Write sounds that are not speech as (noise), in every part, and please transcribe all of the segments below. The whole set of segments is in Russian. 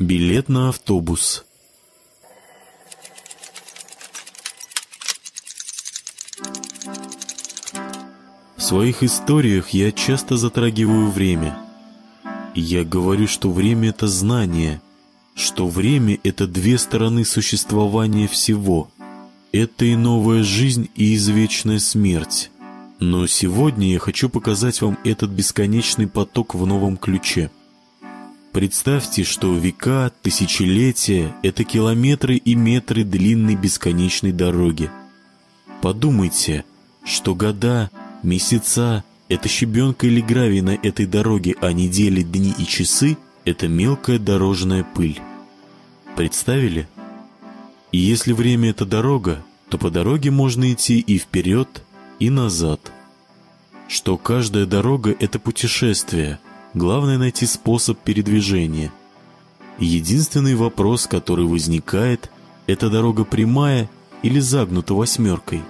Билет на автобус. В своих историях я часто затрагиваю время. Я говорю, что время — это знание, что время — это две стороны существования всего. Это и новая жизнь, и извечная смерть. Но сегодня я хочу показать вам этот бесконечный поток в новом ключе. Представьте, что века, тысячелетия — это километры и метры длинной бесконечной дороги. Подумайте, что года, месяца — это щебенка или гравий на этой дороге, а недели, дни и часы — это мелкая дорожная пыль. Представили? И если время — это дорога, то по дороге можно идти и вперед, и назад. Что каждая дорога — это путешествие, главное найти способ передвижения. Единственный вопрос, который возникает, это дорога прямая или загнута восьмеркой.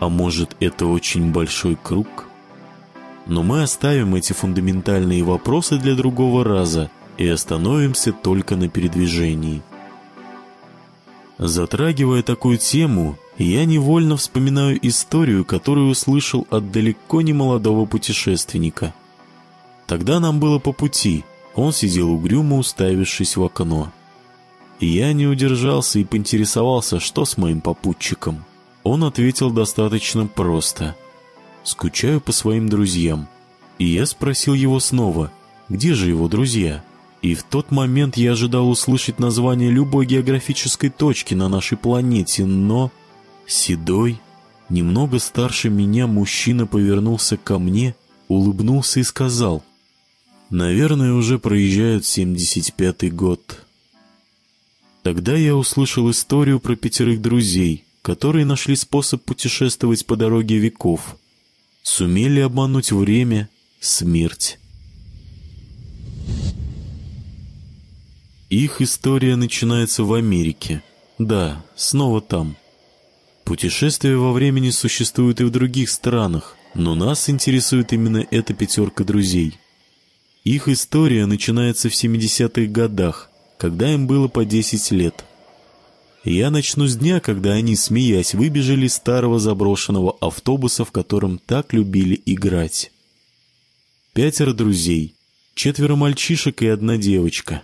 А может, это очень большой круг? Но мы оставим эти фундаментальные вопросы для другого раза и остановимся только на передвижении. Затрагивая такую тему, я невольно вспоминаю историю, которую услышал от далеко не молодого путешественника. Тогда нам было по пути, он сидел угрюмо, уставившись в окно. Я не удержался и поинтересовался, что с моим попутчиком. Он ответил достаточно просто. «Скучаю по своим друзьям». И я спросил его снова, где же его друзья? И в тот момент я ожидал услышать название любой географической точки на нашей планете, но... Седой, немного старше меня мужчина повернулся ко мне, улыбнулся и сказал, «Наверное, уже проезжают 75-й год». Тогда я услышал историю про пятерых друзей, которые нашли способ путешествовать по дороге веков. Сумели обмануть время, смерть. Их история начинается в Америке. Да, снова там. Путешествия во времени существуют и в других странах, но нас интересует именно эта пятерка друзей. Их история начинается в 70-х годах, когда им было по 10 лет. Я начну с дня, когда они, смеясь, выбежали из старого заброшенного автобуса, в котором так любили играть. Пятеро друзей, четверо мальчишек и одна девочка.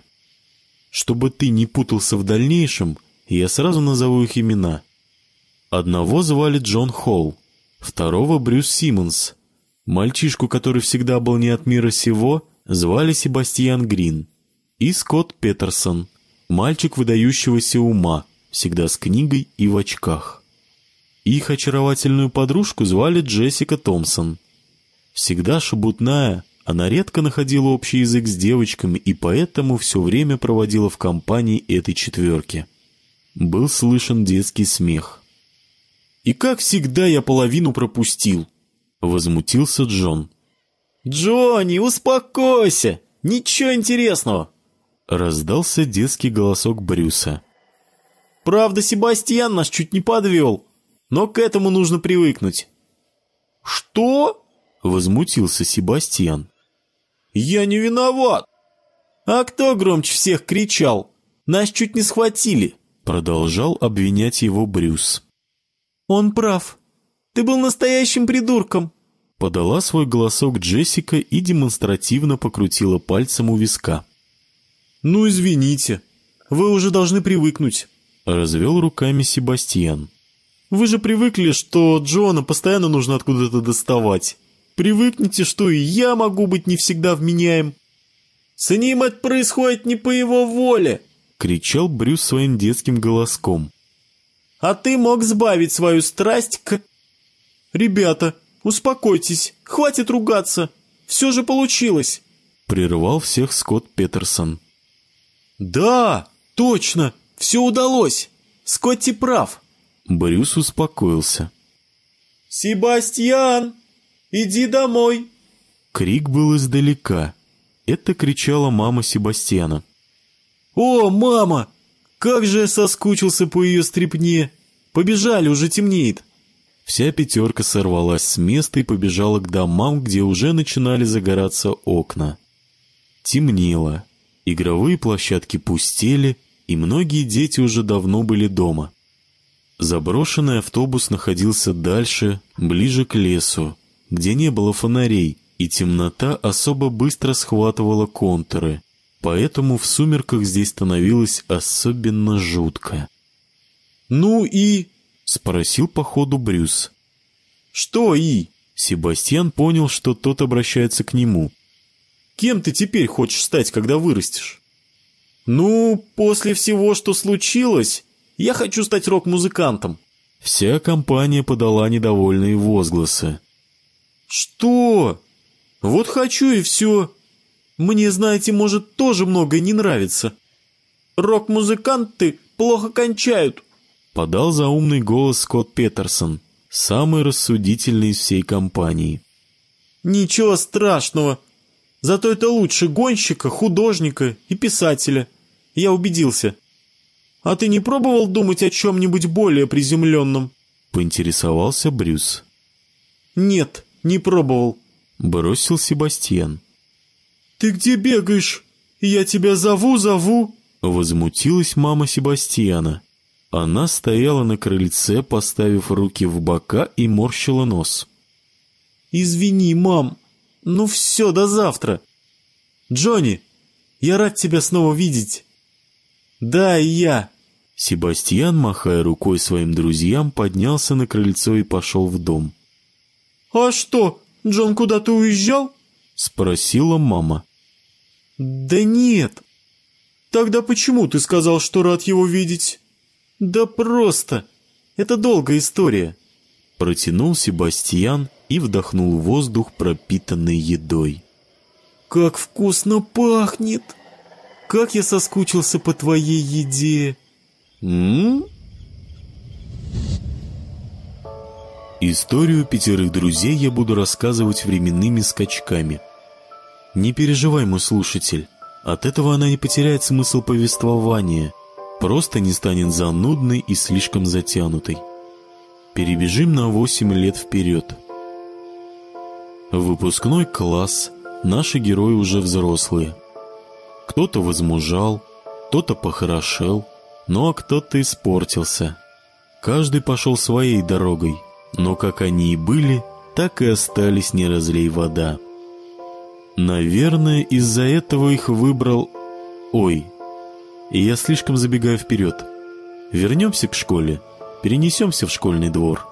Чтобы ты не путался в дальнейшем, я сразу назову их имена – Одного звали Джон Холл, второго Брюс Симмонс. Мальчишку, который всегда был не от мира сего, звали Себастьян Грин. И Скотт Петерсон, мальчик выдающегося ума, всегда с книгой и в очках. Их очаровательную подружку звали Джессика Томпсон. Всегда шебутная, она редко находила общий язык с девочками и поэтому все время проводила в компании этой четверки. Был слышен детский смех. И как всегда я половину пропустил. Возмутился Джон. «Джонни, успокойся! Ничего интересного!» Раздался детский голосок Брюса. «Правда, Себастьян нас чуть не подвел, но к этому нужно привыкнуть». «Что?» — возмутился Себастьян. «Я не виноват!» «А кто громче всех кричал? Нас чуть не схватили!» Продолжал обвинять его Брюс. «Он прав. Ты был настоящим придурком!» Подала свой голосок Джессика и демонстративно покрутила пальцем у виска. «Ну, извините. Вы уже должны привыкнуть», — развел руками Себастьян. «Вы же привыкли, что Джона постоянно нужно откуда-то доставать. Привыкните, что и я могу быть не всегда вменяем. С ним это происходит не по его воле!» — кричал Брюс своим детским голоском а ты мог сбавить свою страсть к... Ребята, успокойтесь, хватит ругаться, все же получилось. Прервал всех Скотт Петерсон. Да, точно, все удалось. Скотти прав. Брюс успокоился. «Себастьян, иди домой!» Крик был издалека. Это кричала мама Себастьяна. «О, мама! Как же я соскучился по ее стрипне! Побежали, уже темнеет!» Вся пятерка сорвалась с места и побежала к домам, где уже начинали загораться окна. Темнело. Игровые площадки пустели, и многие дети уже давно были дома. Заброшенный автобус находился дальше, ближе к лесу, где не было фонарей, и темнота особо быстро схватывала контуры, поэтому в сумерках здесь становилось особенно жутко. «Ну и...» — спросил по ходу Брюс. «Что и?» Себастьян понял, что тот обращается к нему. «Кем ты теперь хочешь стать, когда вырастешь?» «Ну, после всего, что случилось, я хочу стать рок-музыкантом». Вся компания подала недовольные возгласы. «Что? Вот хочу и все. Мне, знаете, может, тоже многое не нравится. Рок-музыканты плохо кончают». Подал заумный голос Скотт Петерсон, самый рассудительный из всей компании. «Ничего страшного. Зато это лучше гонщика, художника и писателя. Я убедился. А ты не пробовал думать о чем-нибудь более приземленном?» Поинтересовался Брюс. «Нет, не пробовал», — бросил Себастьян. «Ты где бегаешь? Я тебя зову, зову!» Возмутилась мама Себастьяна. Она стояла на крыльце, поставив руки в бока и морщила нос. «Извини, мам. Ну все, до завтра. Джонни, я рад тебя снова видеть». «Да, и я». Себастьян, махая рукой своим друзьям, поднялся на крыльцо и пошел в дом. «А что, Джон куда-то уезжал?» — спросила мама. «Да нет. Тогда почему ты сказал, что рад его видеть?» «Да просто. Это долгая история». Протянул Себастьян и вдохнул воздух, пропитанный едой. «Как вкусно пахнет! Как я соскучился по твоей еде!» М? Историю пятерых друзей я буду рассказывать временными скачками. Не переживай, мой слушатель, от этого она не потеряет смысл повествования, просто не станет занудной и слишком затянутой. Перебежим на 8 лет вперед. Выпускной класс, наши герои уже взрослые. Кто-то возмужал, кто-то похорошел, ну а кто-то испортился. Каждый пошел своей дорогой, но как они и были, так и остались не разлей вода. Наверное, из-за этого их выбрал... Ой, и я слишком забегаю вперед. Вернемся к школе, перенесемся в школьный двор.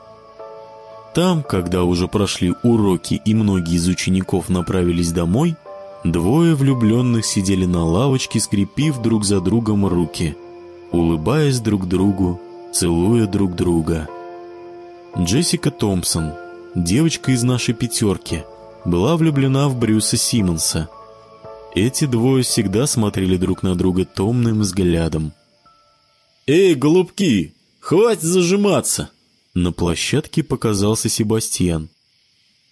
Там, когда уже прошли уроки и многие из учеников направились домой, двое влюбленных сидели на лавочке, скрепив друг за другом руки, улыбаясь друг другу, целуя друг друга. Джессика Томпсон, девочка из нашей пятерки, была влюблена в Брюса Симмонса. Эти двое всегда смотрели друг на друга томным взглядом. «Эй, голубки, хватит зажиматься!» На площадке показался Себастьян.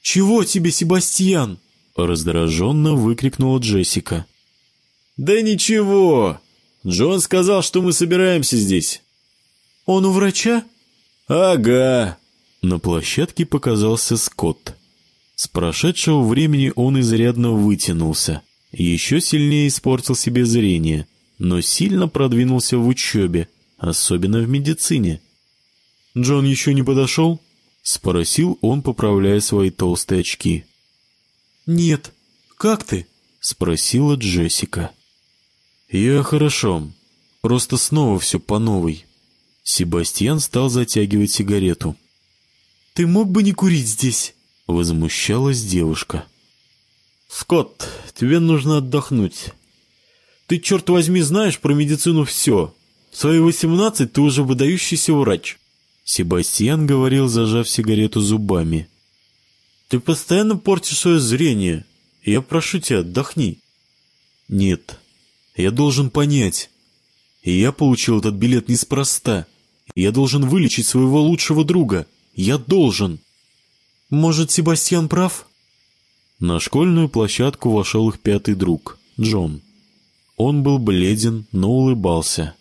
«Чего тебе, Себастьян?» Раздраженно выкрикнула Джессика. «Да ничего! Джон сказал, что мы собираемся здесь». «Он у врача?» «Ага». На площадке показался Скотт. С прошедшего времени он изрядно вытянулся, еще сильнее испортил себе зрение, но сильно продвинулся в учебе, особенно в медицине. «Джон еще не подошел?» — спросил он, поправляя свои толстые очки. «Нет. Как ты?» — спросила Джессика. «Я хорошо. Просто снова все по новой». Себастьян стал затягивать сигарету. «Ты мог бы не курить здесь?» — возмущалась девушка. «Скотт, тебе нужно отдохнуть. Ты, черт возьми, знаешь про медицину все. В свои восемнадцать ты уже выдающийся врач». Себастьян говорил, зажав сигарету зубами. «Ты постоянно портишь свое зрение. Я прошу тебя, отдохни». «Нет, я должен понять. Я получил этот билет неспроста. Я должен вылечить своего лучшего друга. Я должен». «Может, Себастьян прав?» На школьную площадку вошел их пятый друг, Джон. Он был бледен, но улыбался.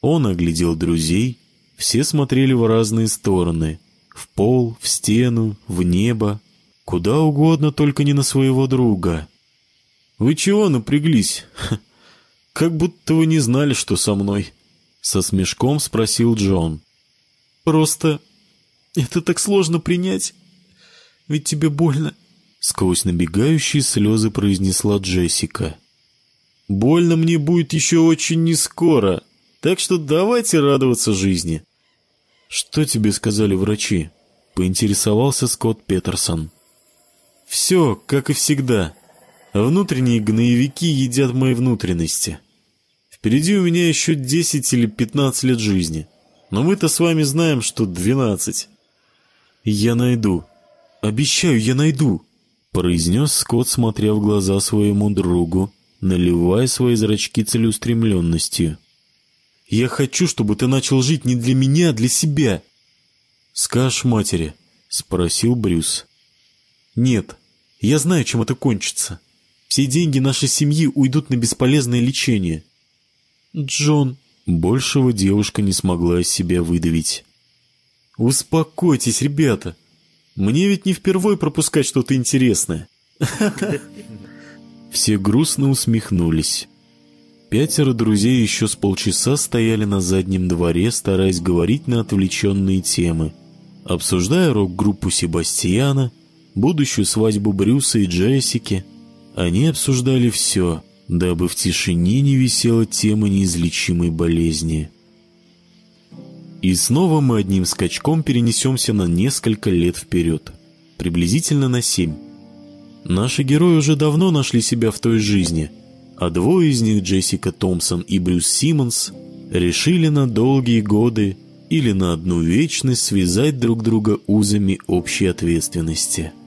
Он оглядел друзей, все смотрели в разные стороны. В пол, в стену, в небо. Куда угодно, только не на своего друга. «Вы чего напряглись? (laughs) Как будто вы не знали, что со мной. Со смешком спросил Джон. Просто это так сложно принять. Ведь тебе больно. Сквозь набегающие слезы произнесла Джессика. Больно мне будет еще очень не скоро, так что давайте радоваться жизни. Что тебе сказали врачи? Поинтересовался Скотт Петерсон. Все, как и всегда. Внутренние гноевики едят мои внутренности. Впереди у меня еще 10 или 15 лет жизни. Но мы-то с вами знаем, что 12. Я найду. Обещаю, я найду, произнес Скотт, смотря в глаза своему другу, наливая свои зрачки целеустремленностью. Я хочу, чтобы ты начал жить не для меня, а для себя. Скажешь матери, спросил Брюс. Нет, я знаю, чем это кончится. Все деньги нашей семьи уйдут на бесполезное лечение. Джон... Большего девушка не смогла из себя выдавить. «Успокойтесь, ребята. Мне ведь не впервой пропускать что-то интересное». Все грустно усмехнулись. Пятеро друзей еще с полчаса стояли на заднем дворе, стараясь говорить на отвлеченные темы, обсуждая рок-группу Себастьяна, будущую свадьбу Брюса и Джессики. Они обсуждали все — дабы в тишине не висела тема неизлечимой болезни. И снова мы одним скачком перенесемся на несколько лет вперед, приблизительно на семь. Наши герои уже давно нашли себя в той жизни, а двое из них, Джессика Томпсон и Брюс Симмонс, решили на долгие годы или на одну вечность связать друг друга узами общей ответственности –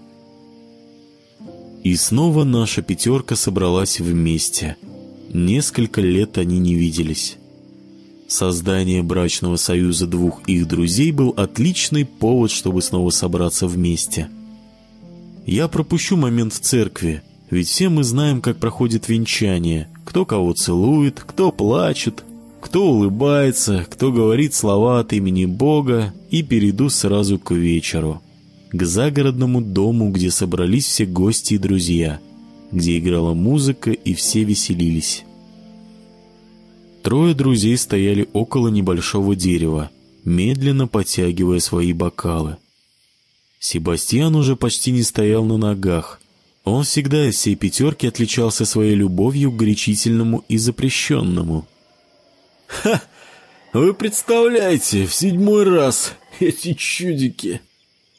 и снова наша пятерка собралась вместе. Несколько лет они не виделись. Создание брачного союза двух их друзей был отличный повод, чтобы снова собраться вместе. Я пропущу момент в церкви, ведь все мы знаем, как проходит венчание. Кто кого целует, кто плачет, кто улыбается, кто говорит слова от имени Бога, и перейду сразу к вечеру к загородному дому, где собрались все гости и друзья, где играла музыка и все веселились. Трое друзей стояли около небольшого дерева, медленно потягивая свои бокалы. Себастьян уже почти не стоял на ногах. Он всегда из всей пятерки отличался своей любовью к горячительному и запрещенному. «Ха! Вы представляете, в седьмой раз эти чудики!»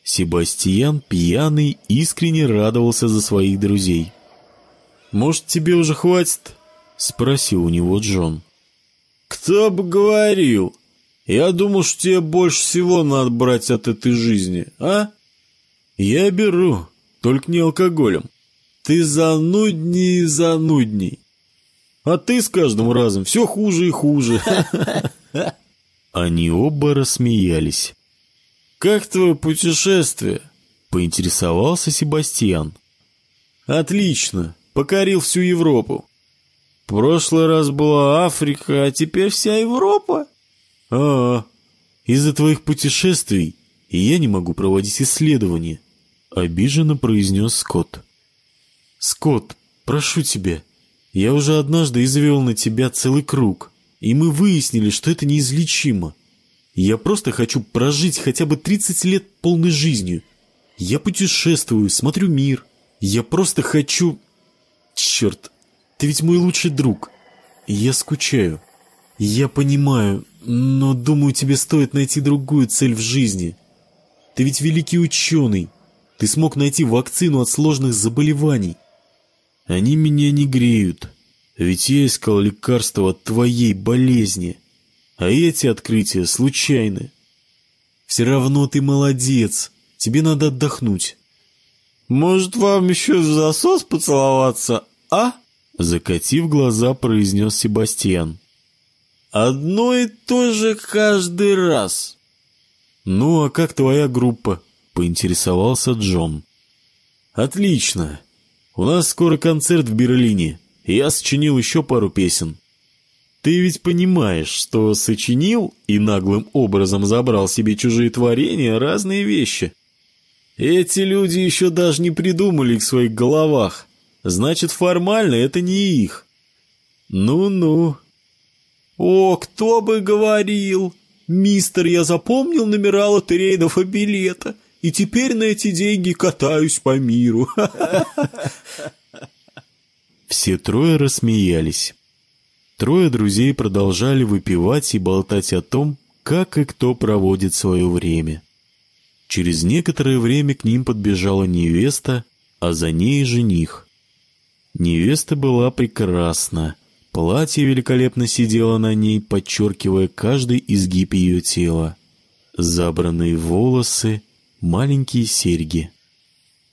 Себастьян, пьяный, искренне радовался за своих друзей. «Может, тебе уже хватит?» — спросил у него Джон. «Кто бы говорил? Я думал, что тебе больше всего надо брать от этой жизни, а? Я беру, только не алкоголем. Ты занудней и занудней. А ты с каждым разом все хуже и хуже». (laughs) Они оба рассмеялись. «Как твое путешествие?» — поинтересовался Себастьян. «Отлично, покорил всю Европу. Прошлый раз была Африка, а теперь вся Европа?» «А, из-за твоих путешествий я не могу проводить исследования», — обиженно произнес Скотт. «Скотт, прошу тебя, я уже однажды извел на тебя целый круг, и мы выяснили, что это неизлечимо. Я просто хочу прожить хотя бы 30 лет полной жизнью. Я путешествую, смотрю мир. Я просто хочу... Черт, ты ведь мой лучший друг. Я скучаю. Я понимаю, но думаю, тебе стоит найти другую цель в жизни. Ты ведь великий ученый. Ты смог найти вакцину от сложных заболеваний. Они меня не греют, ведь я искал лекарство от твоей болезни а эти открытия случайны. Все равно ты молодец, тебе надо отдохнуть. Может, вам еще в засос поцеловаться, а? Закатив глаза, произнес Себастьян. Одно и то же каждый раз. Ну, а как твоя группа? Поинтересовался Джон. Отлично. У нас скоро концерт в Берлине. Я сочинил еще пару песен. Ты ведь понимаешь, что сочинил и наглым образом забрал себе чужие творения разные вещи. Эти люди еще даже не придумали их в своих головах. Значит, формально это не их. Ну-ну. О, кто бы говорил! Мистер, я запомнил номера лотерейного билета, и теперь на эти деньги катаюсь по миру. (laughs) Все трое рассмеялись. Трое друзей продолжали выпивать и болтать о том, как и кто проводит свое время. Через некоторое время к ним подбежала невеста, а за ней жених. Невеста была прекрасна. Платье великолепно сидело на ней, подчеркивая каждый изгиб ее тела. Забранные волосы, маленькие серьги.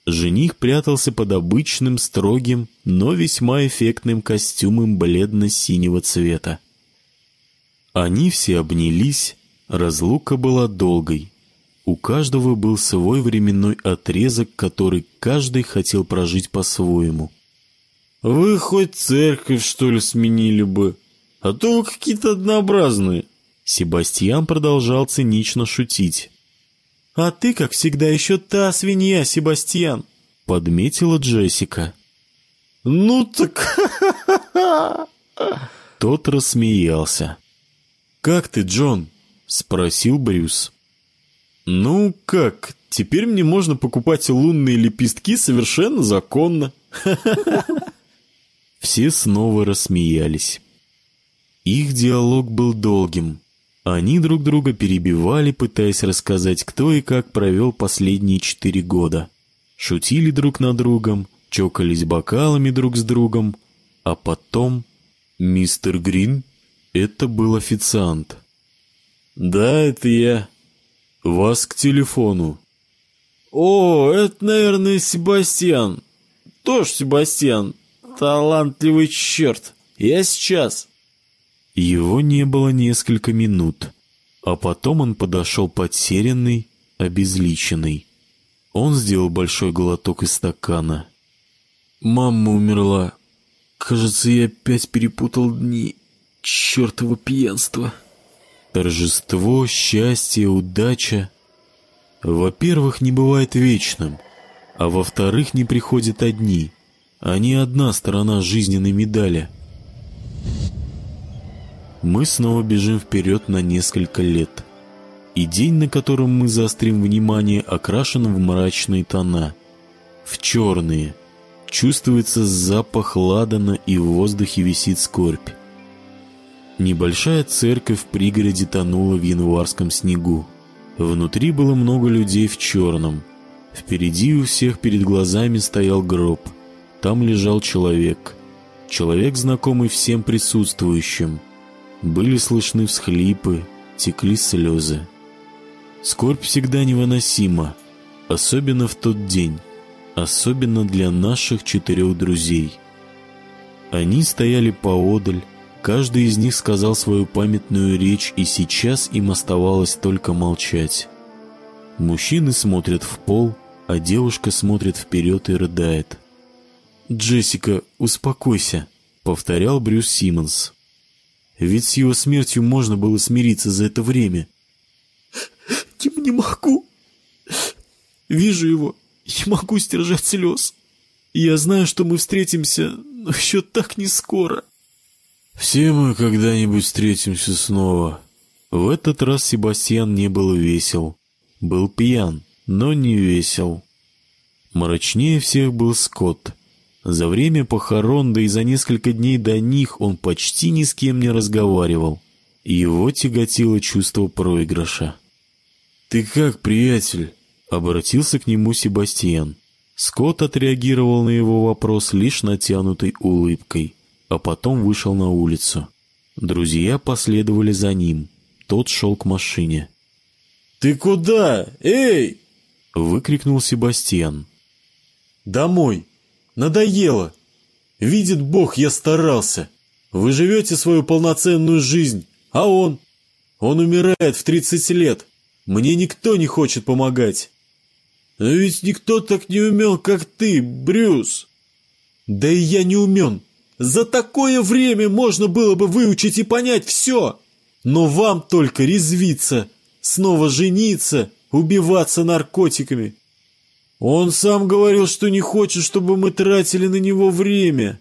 Жених прятался под обычным, строгим, но весьма эффектным костюмом бледно-синего цвета. Они все обнялись, разлука была долгой. У каждого был свой временной отрезок, который каждый хотел прожить по-своему. «Вы хоть церковь, что ли, сменили бы? А то вы какие-то однообразные!» Себастьян продолжал цинично шутить. «А ты, как всегда, еще та свинья, Себастьян!» — подметила Джессика. «Ну так...» (laughs) Тот рассмеялся. «Как ты, Джон?» — спросил Брюс. «Ну как, теперь мне можно покупать лунные лепестки совершенно законно!» (laughs) Все снова рассмеялись. Их диалог был долгим. Они друг друга перебивали, пытаясь рассказать, кто и как провел последние четыре года. Шутили друг над другом, чокались бокалами друг с другом, а потом... Мистер Грин? Это был официант. «Да, это я. Вас к телефону». «О, это, наверное, Себастьян. Тоже Себастьян. Талантливый черт. Я сейчас». Его не было несколько минут, а потом он подошел потерянный, обезличенный. Он сделал большой глоток из стакана. «Мама умерла. Кажется, я опять перепутал дни. Чертово пьянство». Торжество, счастье, удача. Во-первых, не бывает вечным, а во-вторых, не приходят одни. Они одна сторона жизненной медали — мы снова бежим вперед на несколько лет. И день, на котором мы заострим внимание, окрашен в мрачные тона. В черные. Чувствуется запах ладана, и в воздухе висит скорбь. Небольшая церковь в пригороде тонула в январском снегу. Внутри было много людей в черном. Впереди у всех перед глазами стоял гроб. Там лежал человек. Человек, знакомый всем присутствующим. Были слышны всхлипы, текли слезы. Скорбь всегда невыносима, особенно в тот день, особенно для наших четырех друзей. Они стояли поодаль, каждый из них сказал свою памятную речь, и сейчас им оставалось только молчать. Мужчины смотрят в пол, а девушка смотрит вперед и рыдает. «Джессика, успокойся», — повторял Брюс Симмонс. Ведь с его смертью можно было смириться за это время. «Я не могу. Вижу его, не могу сдержать слез. Я знаю, что мы встретимся, но еще так не скоро». «Все мы когда-нибудь встретимся снова». В этот раз Себастьян не был весел. Был пьян, но не весел. Мрачнее всех был Скотт. За время похорон, да и за несколько дней до них он почти ни с кем не разговаривал. Его тяготило чувство проигрыша. «Ты как, приятель?» — обратился к нему Себастьян. Скотт отреагировал на его вопрос лишь натянутой улыбкой, а потом вышел на улицу. Друзья последовали за ним. Тот шел к машине. «Ты куда? Эй!» — выкрикнул Себастьян. «Домой!» Надоело. Видит Бог, я старался. Вы живете свою полноценную жизнь, а он... Он умирает в 30 лет. Мне никто не хочет помогать. Но ведь никто так не умен, как ты, Брюс. Да и я не умен. За такое время можно было бы выучить и понять все. Но вам только резвиться, снова жениться, убиваться наркотиками. Он сам говорил, что не хочет, чтобы мы тратили на него время.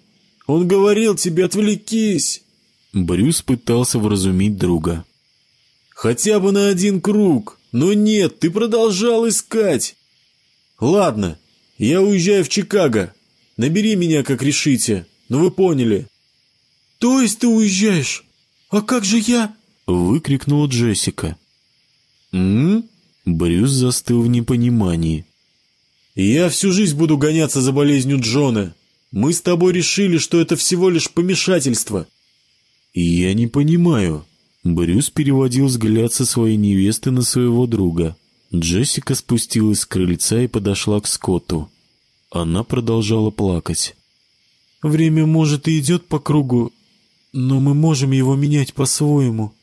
Он говорил тебе, отвлекись!» Брюс пытался вразумить друга. «Хотя бы на один круг, но нет, ты продолжал искать!» «Ладно, я уезжаю в Чикаго. Набери меня, как решите, ну вы поняли». «То есть ты уезжаешь? А как же я?» Выкрикнула Джессика. «М?», Брюс застыл в непонимании. «Я всю жизнь буду гоняться за болезнью Джона. Мы с тобой решили, что это всего лишь помешательство». «Я не понимаю». Брюс переводил взгляд со своей невесты на своего друга. Джессика спустилась с крыльца и подошла к Скотту. Она продолжала плакать. «Время, может, и идет по кругу, но мы можем его менять по-своему».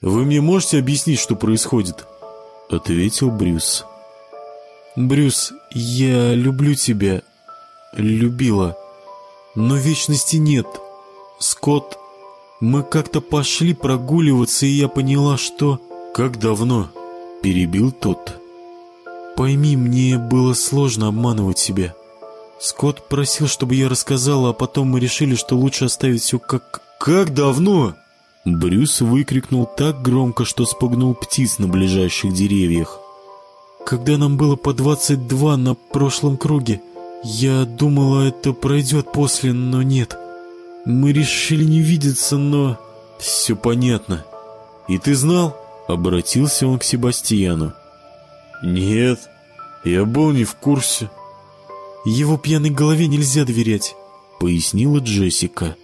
«Вы мне можете объяснить, что происходит?» — ответил Брюс. «Брюс, я люблю тебя. Любила. Но вечности нет. Скотт, мы как-то пошли прогуливаться, и я поняла, что...» «Как давно?» — перебил тот. «Пойми, мне было сложно обманывать себя. Скотт просил, чтобы я рассказала, а потом мы решили, что лучше оставить все как...» «Как давно?» Брюс выкрикнул так громко, что спугнул птиц на ближайших деревьях. «Когда нам было по двадцать два на прошлом круге, я думала, это пройдет после, но нет. Мы решили не видеться, но...» «Все понятно. И ты знал?» Обратился он к Себастьяну. «Нет, я был не в курсе». «Его пьяной голове нельзя доверять», — пояснила Джессика.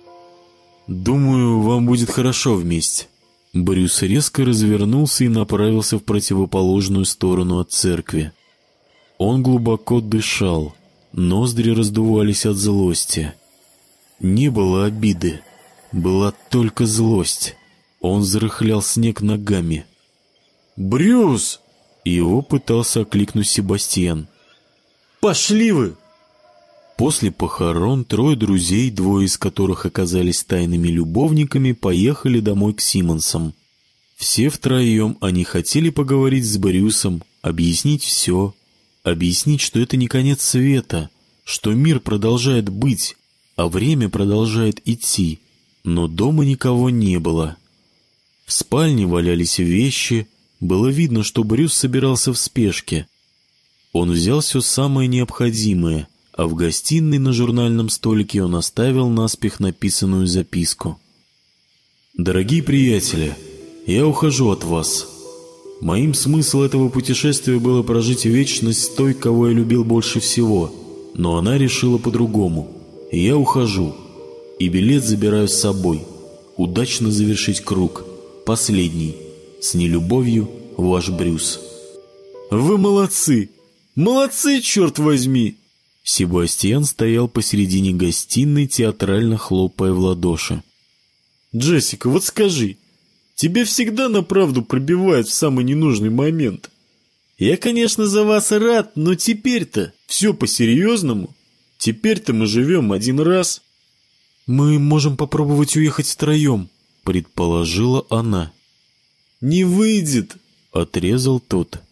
«Думаю, вам будет хорошо вместе». Брюс резко развернулся и направился в противоположную сторону от церкви. Он глубоко дышал, ноздри раздувались от злости. Не было обиды, была только злость. Он зарыхлял снег ногами. «Брюс!» Его пытался окликнуть Себастьян. «Пошли вы!» После похорон трое друзей, двое из которых оказались тайными любовниками, поехали домой к Симмонсам. Все втроем они хотели поговорить с Брюсом, объяснить все, объяснить, что это не конец света, что мир продолжает быть, а время продолжает идти, но дома никого не было. В спальне валялись вещи, было видно, что Брюс собирался в спешке. Он взял все самое необходимое — а в гостиной на журнальном столике он оставил наспех написанную записку. «Дорогие приятели, я ухожу от вас. Моим смысл этого путешествия было прожить вечность с той, кого я любил больше всего, но она решила по-другому. Я ухожу, и билет забираю с собой. Удачно завершить круг. Последний. С нелюбовью, ваш Брюс». «Вы молодцы! Молодцы, черт возьми!» Себастьян стоял посередине гостиной, театрально хлопая в ладоши. «Джессика, вот скажи, тебе всегда на правду пробивают в самый ненужный момент. Я, конечно, за вас рад, но теперь-то все по-серьезному. Теперь-то мы живем один раз». «Мы можем попробовать уехать втроем», — предположила она. «Не выйдет», — отрезал тот.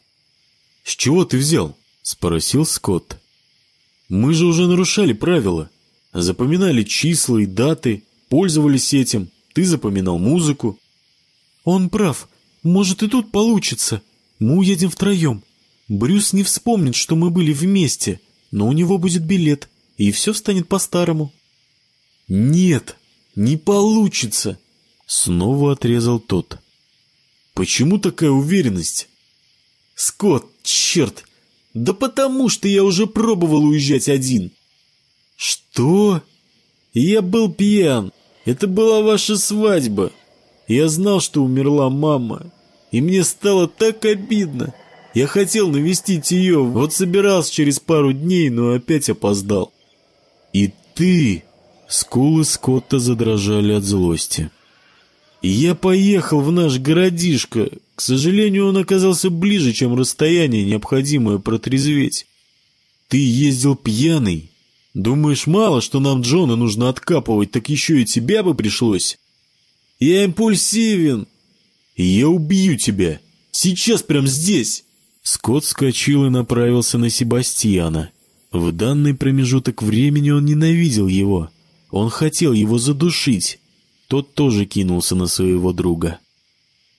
«С чего ты взял?» — спросил Скотт. Мы же уже нарушали правила. Запоминали числа и даты, пользовались этим. Ты запоминал музыку. Он прав. Может, и тут получится. Мы уедем втроем. Брюс не вспомнит, что мы были вместе, но у него будет билет, и все станет по-старому. Нет, не получится. Снова отрезал тот. Почему такая уверенность? Скотт, черт, да потому что я уже пробовал уезжать один. Что? Я был пьян. Это была ваша свадьба. Я знал, что умерла мама. И мне стало так обидно. Я хотел навестить ее, вот собирался через пару дней, но опять опоздал. И ты... Скулы Скотта задрожали от злости. Я поехал в наш городишко. К сожалению, он оказался ближе, чем расстояние, необходимое протрезветь. Ты ездил пьяный. Думаешь, мало, что нам Джона нужно откапывать, так еще и тебя бы пришлось? Я импульсивен. я убью тебя. Сейчас прям здесь. Скотт вскочил и направился на Себастьяна. В данный промежуток времени он ненавидел его. Он хотел его задушить. Тот тоже кинулся на своего друга.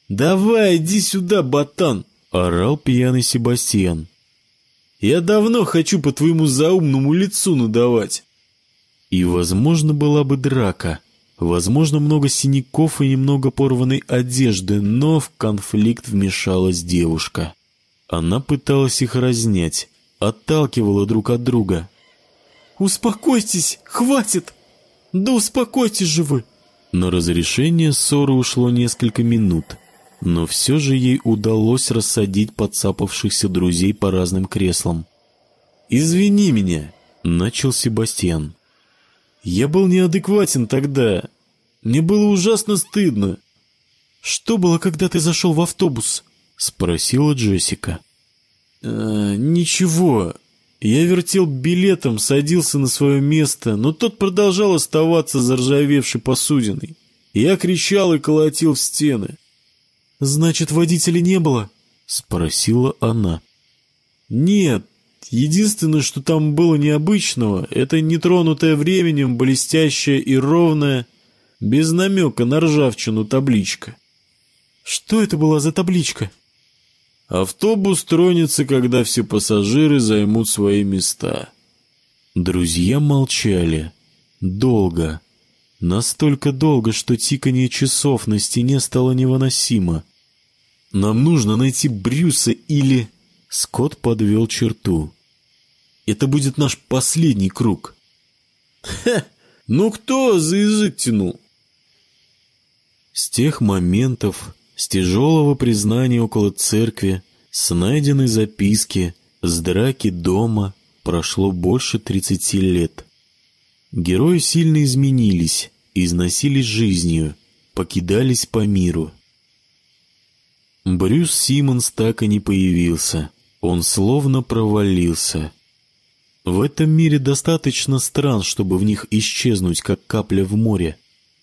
«Давай, иди сюда, ботан!» — орал пьяный Себастьян. «Я давно хочу по твоему заумному лицу надавать!» И, возможно, была бы драка. Возможно, много синяков и немного порванной одежды, но в конфликт вмешалась девушка. Она пыталась их разнять, отталкивала друг от друга. «Успокойтесь, хватит! Да успокойтесь же вы!» На разрешение ссоры ушло несколько минут, но все же ей удалось рассадить подцапавшихся друзей по разным креслам. «Извини меня», — начал Себастьян. «Я был неадекватен тогда. Мне было ужасно стыдно». «Что было, когда ты зашел в автобус?» — спросила Джессика. «Э, «Ничего. Я вертел билетом, садился на свое место, но тот продолжал оставаться заржавевшей посудиной. Я кричал и колотил в стены. «Значит, водителя не было?» — спросила она. «Нет. Единственное, что там было необычного, это нетронутая временем, блестящая и ровная, без намека на ржавчину табличка». «Что это была за табличка?» Автобус тронется, когда все пассажиры займут свои места. Друзья молчали. Долго. Настолько долго, что тиканье часов на стене стало невыносимо. «Нам нужно найти Брюса или...» Скотт подвел черту. «Это будет наш последний круг». «Ха! Ну кто за язык тянул?» С тех моментов с тяжелого признания около церкви, с найденной записки, с драки дома прошло больше тридцати лет. Герои сильно изменились, износились жизнью, покидались по миру. Брюс Симмонс так и не появился, он словно провалился. В этом мире достаточно стран, чтобы в них исчезнуть, как капля в море.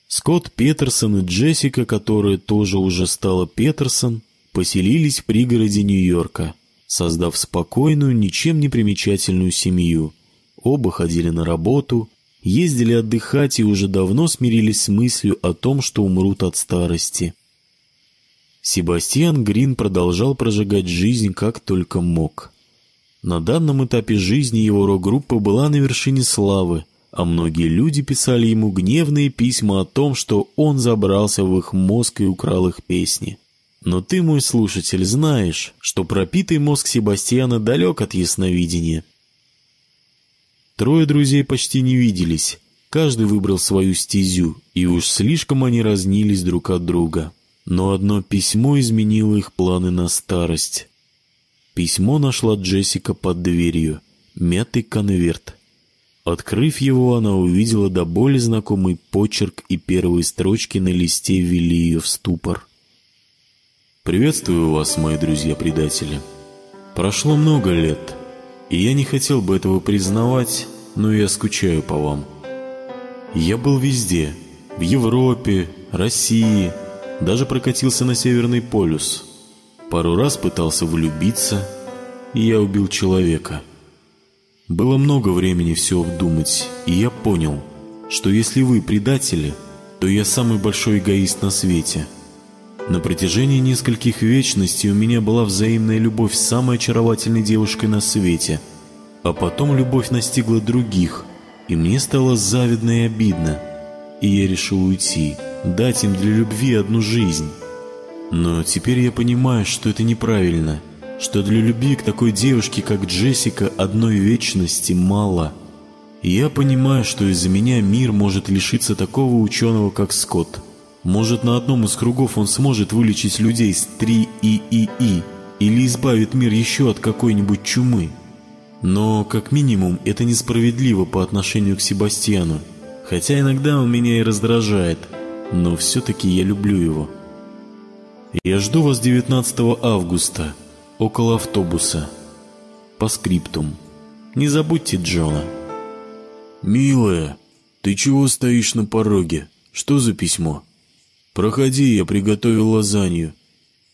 Скотт Петерсон и Джессика, которая тоже уже стала Петерсон, поселились в пригороде Нью-Йорка, создав спокойную, ничем не примечательную семью. Оба ходили на работу, ездили отдыхать и уже давно смирились с мыслью о том, что умрут от старости. Себастьян Грин продолжал прожигать жизнь как только мог. На данном этапе жизни его рок-группа была на вершине славы – а многие люди писали ему гневные письма о том, что он забрался в их мозг и украл их песни. Но ты, мой слушатель, знаешь, что пропитый мозг Себастьяна далек от ясновидения. Трое друзей почти не виделись, каждый выбрал свою стезю, и уж слишком они разнились друг от друга. Но одно письмо изменило их планы на старость. Письмо нашла Джессика под дверью, мятый конверт — Открыв его, она увидела до боли знакомый почерк и первые строчки на листе ввели ее в ступор. «Приветствую вас, мои друзья-предатели. Прошло много лет, и я не хотел бы этого признавать, но я скучаю по вам. Я был везде, в Европе, России, даже прокатился на Северный полюс. Пару раз пытался влюбиться, и я убил человека». Было много времени все обдумать, и я понял, что если вы предатели, то я самый большой эгоист на свете. На протяжении нескольких вечностей у меня была взаимная любовь с самой очаровательной девушкой на свете, а потом любовь настигла других, и мне стало завидно и обидно, и я решил уйти, дать им для любви одну жизнь. Но теперь я понимаю, что это неправильно – что для любви к такой девушке, как Джессика, одной вечности мало. И я понимаю, что из-за меня мир может лишиться такого ученого, как Скотт. Может, на одном из кругов он сможет вылечить людей с 3ИИИ или избавит мир еще от какой-нибудь чумы. Но, как минимум, это несправедливо по отношению к Себастьяну. Хотя иногда он меня и раздражает, но все-таки я люблю его. Я жду вас 19 августа около автобуса. По скриптум. Не забудьте Джона. «Милая, ты чего стоишь на пороге? Что за письмо?» «Проходи, я приготовил лазанью».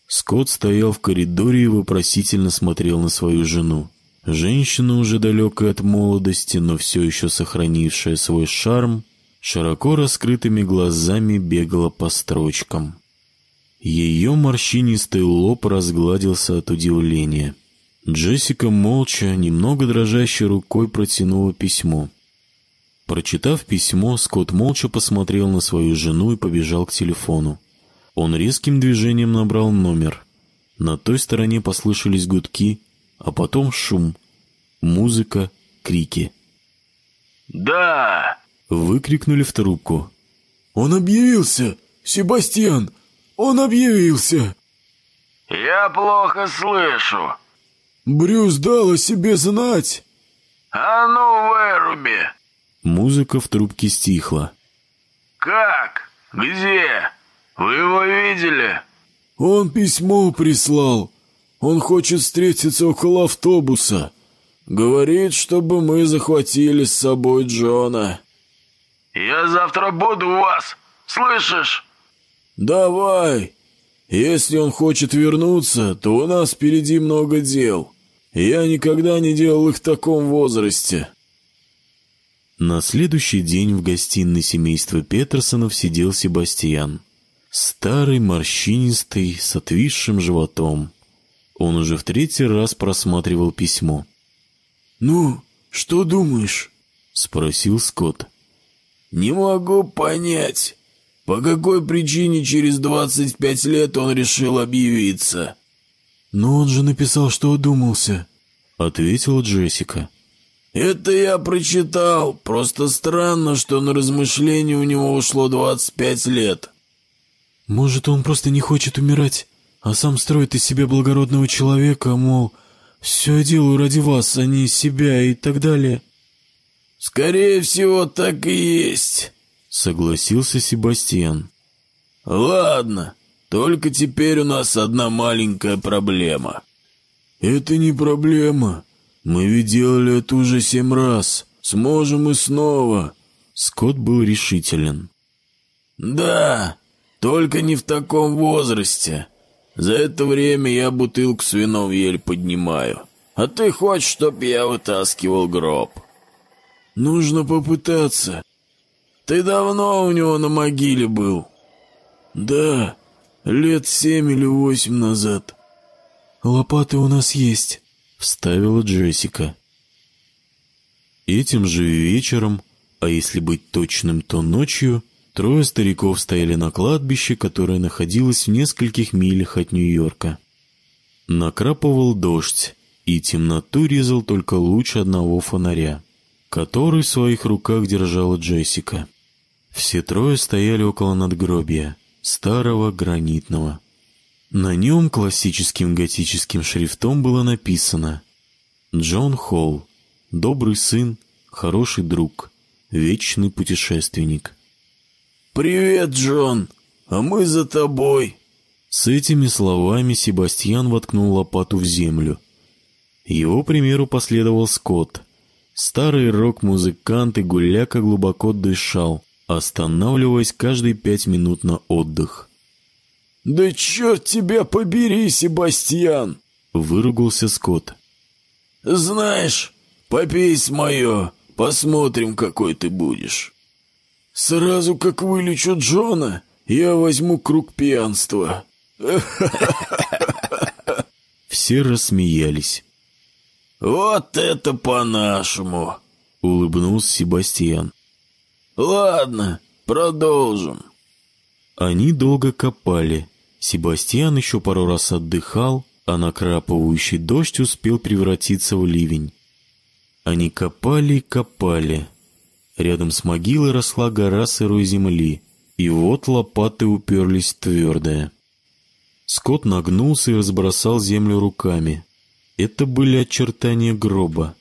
Скотт стоял в коридоре и вопросительно смотрел на свою жену. Женщина, уже далекая от молодости, но все еще сохранившая свой шарм, широко раскрытыми глазами бегала по строчкам. Ее морщинистый лоб разгладился от удивления. Джессика молча, немного дрожащей рукой протянула письмо. Прочитав письмо, Скотт молча посмотрел на свою жену и побежал к телефону. Он резким движением набрал номер. На той стороне послышались гудки, а потом шум, музыка, крики. «Да!» — выкрикнули в трубку. «Он объявился! Себастьян! Он объявился!» «Я плохо слышу!» «Брюс дал о себе знать!» «А ну, выруби!» Музыка в трубке стихла. «Как? Где? Вы его видели?» «Он письмо прислал. Он хочет встретиться около автобуса. Говорит, чтобы мы захватили с собой Джона». «Я завтра буду у вас, слышишь?» «Давай. Если он хочет вернуться, то у нас впереди много дел. Я никогда не делал их в таком возрасте». На следующий день в гостиной семейства Петерсонов сидел Себастьян. Старый, морщинистый, с отвисшим животом. Он уже в третий раз просматривал письмо. «Ну, что думаешь?» — спросил Скотт. «Не могу понять, по какой причине через двадцать пять лет он решил объявиться?» «Но он же написал, что одумался», — ответила Джессика. «Это я прочитал. Просто странно, что на размышление у него ушло двадцать пять лет». «Может, он просто не хочет умирать, а сам строит из себя благородного человека, мол, все я делаю ради вас, а не себя и так далее». «Скорее всего, так и есть», — согласился Себастьян. «Ладно, только теперь у нас одна маленькая проблема». «Это не проблема», «Мы ведь делали это уже семь раз. Сможем и снова». Скотт был решителен. «Да, только не в таком возрасте. За это время я бутылку с вином еле поднимаю. А ты хочешь, чтоб я вытаскивал гроб?» «Нужно попытаться. Ты давно у него на могиле был?» «Да, лет семь или восемь назад». «Лопаты у нас есть» вставила Джессика. Этим же вечером, а если быть точным, то ночью, трое стариков стояли на кладбище, которое находилось в нескольких милях от Нью-Йорка. Накрапывал дождь, и темноту резал только луч одного фонаря, который в своих руках держала Джессика. Все трое стояли около надгробия, старого гранитного. На нем классическим готическим шрифтом было написано «Джон Холл, добрый сын, хороший друг, вечный путешественник». «Привет, Джон, а мы за тобой». С этими словами Себастьян воткнул лопату в землю. Его примеру последовал Скотт. Старый рок-музыкант и гуляка глубоко дышал, останавливаясь каждые пять минут на отдых. «Да черт тебя побери, Себастьян!» — выругался Скотт. «Знаешь, попей с мое, посмотрим, какой ты будешь. Сразу как вылечу Джона, я возьму круг пьянства». (laughs) Все рассмеялись. «Вот это по-нашему!» — улыбнулся Себастьян. «Ладно, продолжим». Они долго копали, Себастьян еще пару раз отдыхал, а накрапывающий дождь успел превратиться в ливень. Они копали и копали. Рядом с могилой росла гора сырой земли, и вот лопаты уперлись твердое. Скот нагнулся и разбросал землю руками. Это были очертания гроба.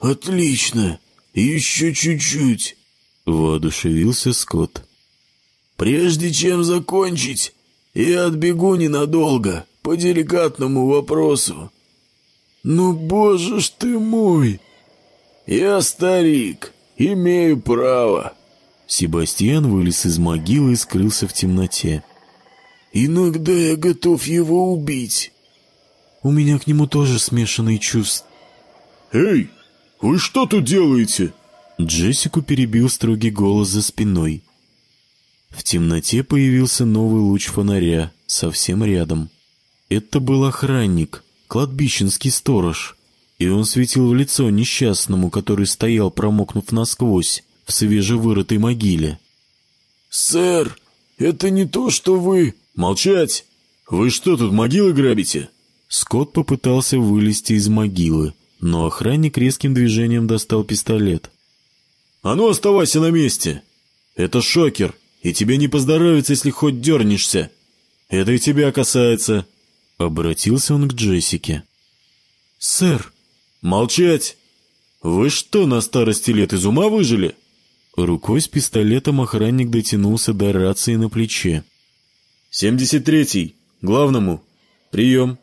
«Отлично! Еще чуть-чуть!» — воодушевился Скотт. «Прежде чем закончить, я отбегу ненадолго, по деликатному вопросу. Ну, боже ж ты мой! Я старик, имею право. Себастьян вылез из могилы и скрылся в темноте. Иногда я готов его убить. У меня к нему тоже смешанные чувства. Эй, вы что тут делаете? Джессику перебил строгий голос за спиной. В темноте появился новый луч фонаря, совсем рядом. Это был охранник, кладбищенский сторож, и он светил в лицо несчастному, который стоял, промокнув насквозь, в свежевырытой могиле. «Сэр, это не то, что вы...» «Молчать! Вы что, тут могилы грабите?» Скотт попытался вылезти из могилы, но охранник резким движением достал пистолет. «А ну, оставайся на месте! Это шокер, и тебе не поздоровится, если хоть дернешься. Это и тебя касается!» Обратился он к Джессике. «Сэр!» «Молчать! Вы что, на старости лет из ума выжили?» Рукой с пистолетом охранник дотянулся до рации на плече. «Семьдесят третий! Главному! Прием!»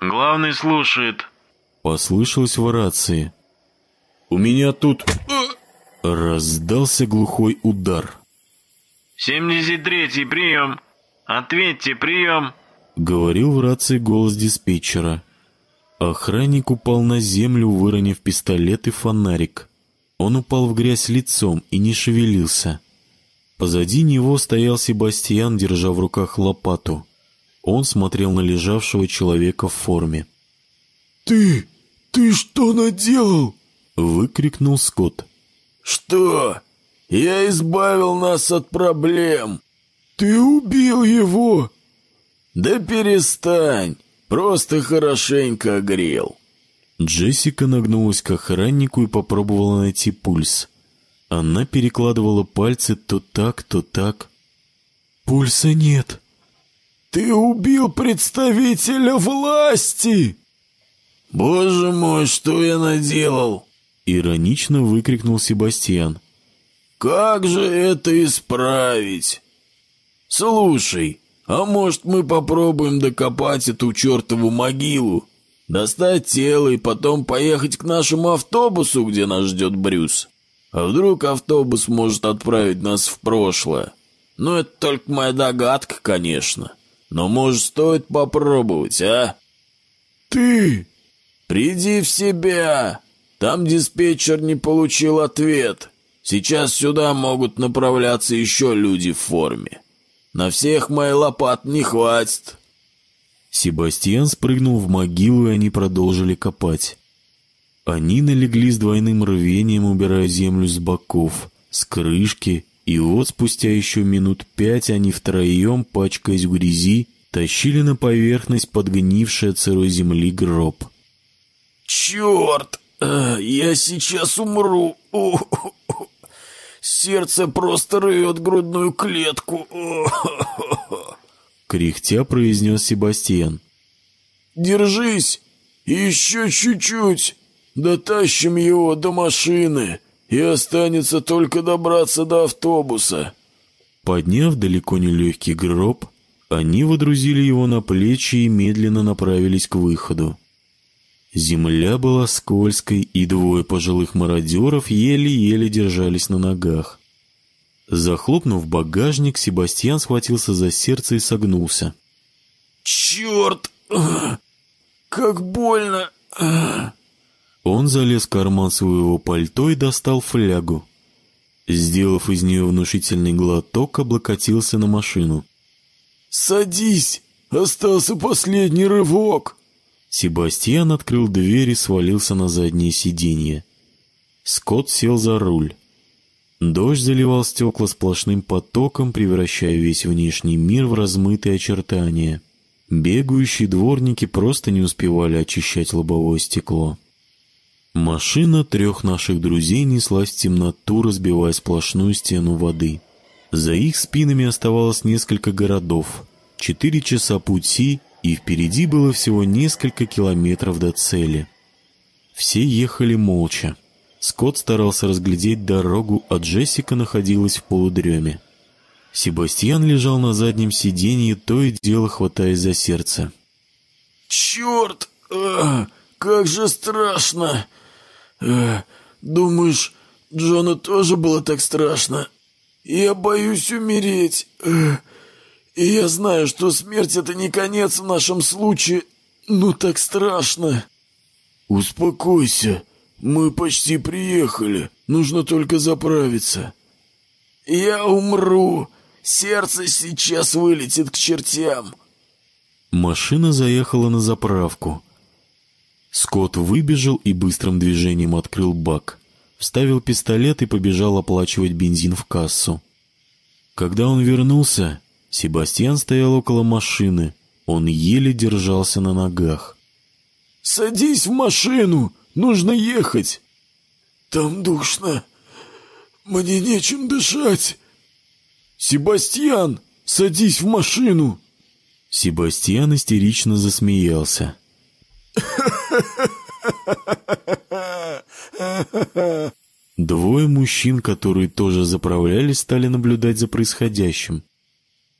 «Главный слушает», — послышалось в рации. «У меня тут...» Раздался глухой удар. «Семьдесят третий, прием! Ответьте, прием!» — говорил в рации голос диспетчера. Охранник упал на землю, выронив пистолет и фонарик. Он упал в грязь лицом и не шевелился. Позади него стоял Себастьян, держа в руках лопату. Он смотрел на лежавшего человека в форме. «Ты... ты что наделал?» — выкрикнул Скотт. «Что? Я избавил нас от проблем!» «Ты убил его!» «Да перестань! Просто хорошенько огрел!» Джессика нагнулась к охраннику и попробовала найти пульс. Она перекладывала пальцы то так, то так. «Пульса нет!» «Ты убил представителя власти!» «Боже мой, что я наделал!» Иронично выкрикнул Себастьян. «Как же это исправить?» «Слушай, а может мы попробуем докопать эту чертову могилу, достать тело и потом поехать к нашему автобусу, где нас ждет Брюс? А вдруг автобус может отправить нас в прошлое? Ну, это только моя догадка, конечно. Но, может, стоит попробовать, а?» «Ты! Приди в себя!» Там диспетчер не получил ответ. Сейчас сюда могут направляться еще люди в форме. На всех моей лопат не хватит. Себастьян спрыгнул в могилу, и они продолжили копать. Они налегли с двойным рвением, убирая землю с боков, с крышки, и вот спустя еще минут пять они втроем, пачкаясь в грязи, тащили на поверхность подгнивший от сырой земли гроб. «Черт!» А, «Я сейчас умру. Сердце просто рвет грудную клетку». (laughs) Кряхтя произнес Себастьян. «Держись! Еще чуть-чуть! Дотащим его до машины, и останется только добраться до автобуса». Подняв далеко не легкий гроб, они водрузили его на плечи и медленно направились к выходу. Земля была скользкой, и двое пожилых мародеров еле-еле держались на ногах. Захлопнув багажник, Себастьян схватился за сердце и согнулся. «Черт! Как больно!» Он залез в карман своего пальто и достал флягу. Сделав из нее внушительный глоток, облокотился на машину. «Садись! Остался последний рывок!» Себастьян открыл дверь и свалился на заднее сиденье. Скотт сел за руль. Дождь заливал стекла сплошным потоком, превращая весь внешний мир в размытые очертания. Бегающие дворники просто не успевали очищать лобовое стекло. Машина трех наших друзей неслась в темноту, разбивая сплошную стену воды. За их спинами оставалось несколько городов. Четыре часа пути и впереди было всего несколько километров до цели. Все ехали молча. Скотт старался разглядеть дорогу, а Джессика находилась в полудреме. Себастьян лежал на заднем сиденье, то и дело хватаясь за сердце. «Черт! А, как же страшно! А, думаешь, Джону тоже было так страшно? Я боюсь умереть!» а, и я знаю, что смерть — это не конец в нашем случае. Ну, так страшно. Успокойся. Мы почти приехали. Нужно только заправиться. Я умру. Сердце сейчас вылетит к чертям. Машина заехала на заправку. Скотт выбежал и быстрым движением открыл бак. Вставил пистолет и побежал оплачивать бензин в кассу. Когда он вернулся, Себастьян стоял около машины. Он еле держался на ногах. «Садись в машину! Нужно ехать!» «Там душно. Мне нечем дышать!» «Себастьян, садись в машину!» Себастьян истерично засмеялся. (laughs) Двое мужчин, которые тоже заправлялись, стали наблюдать за происходящим.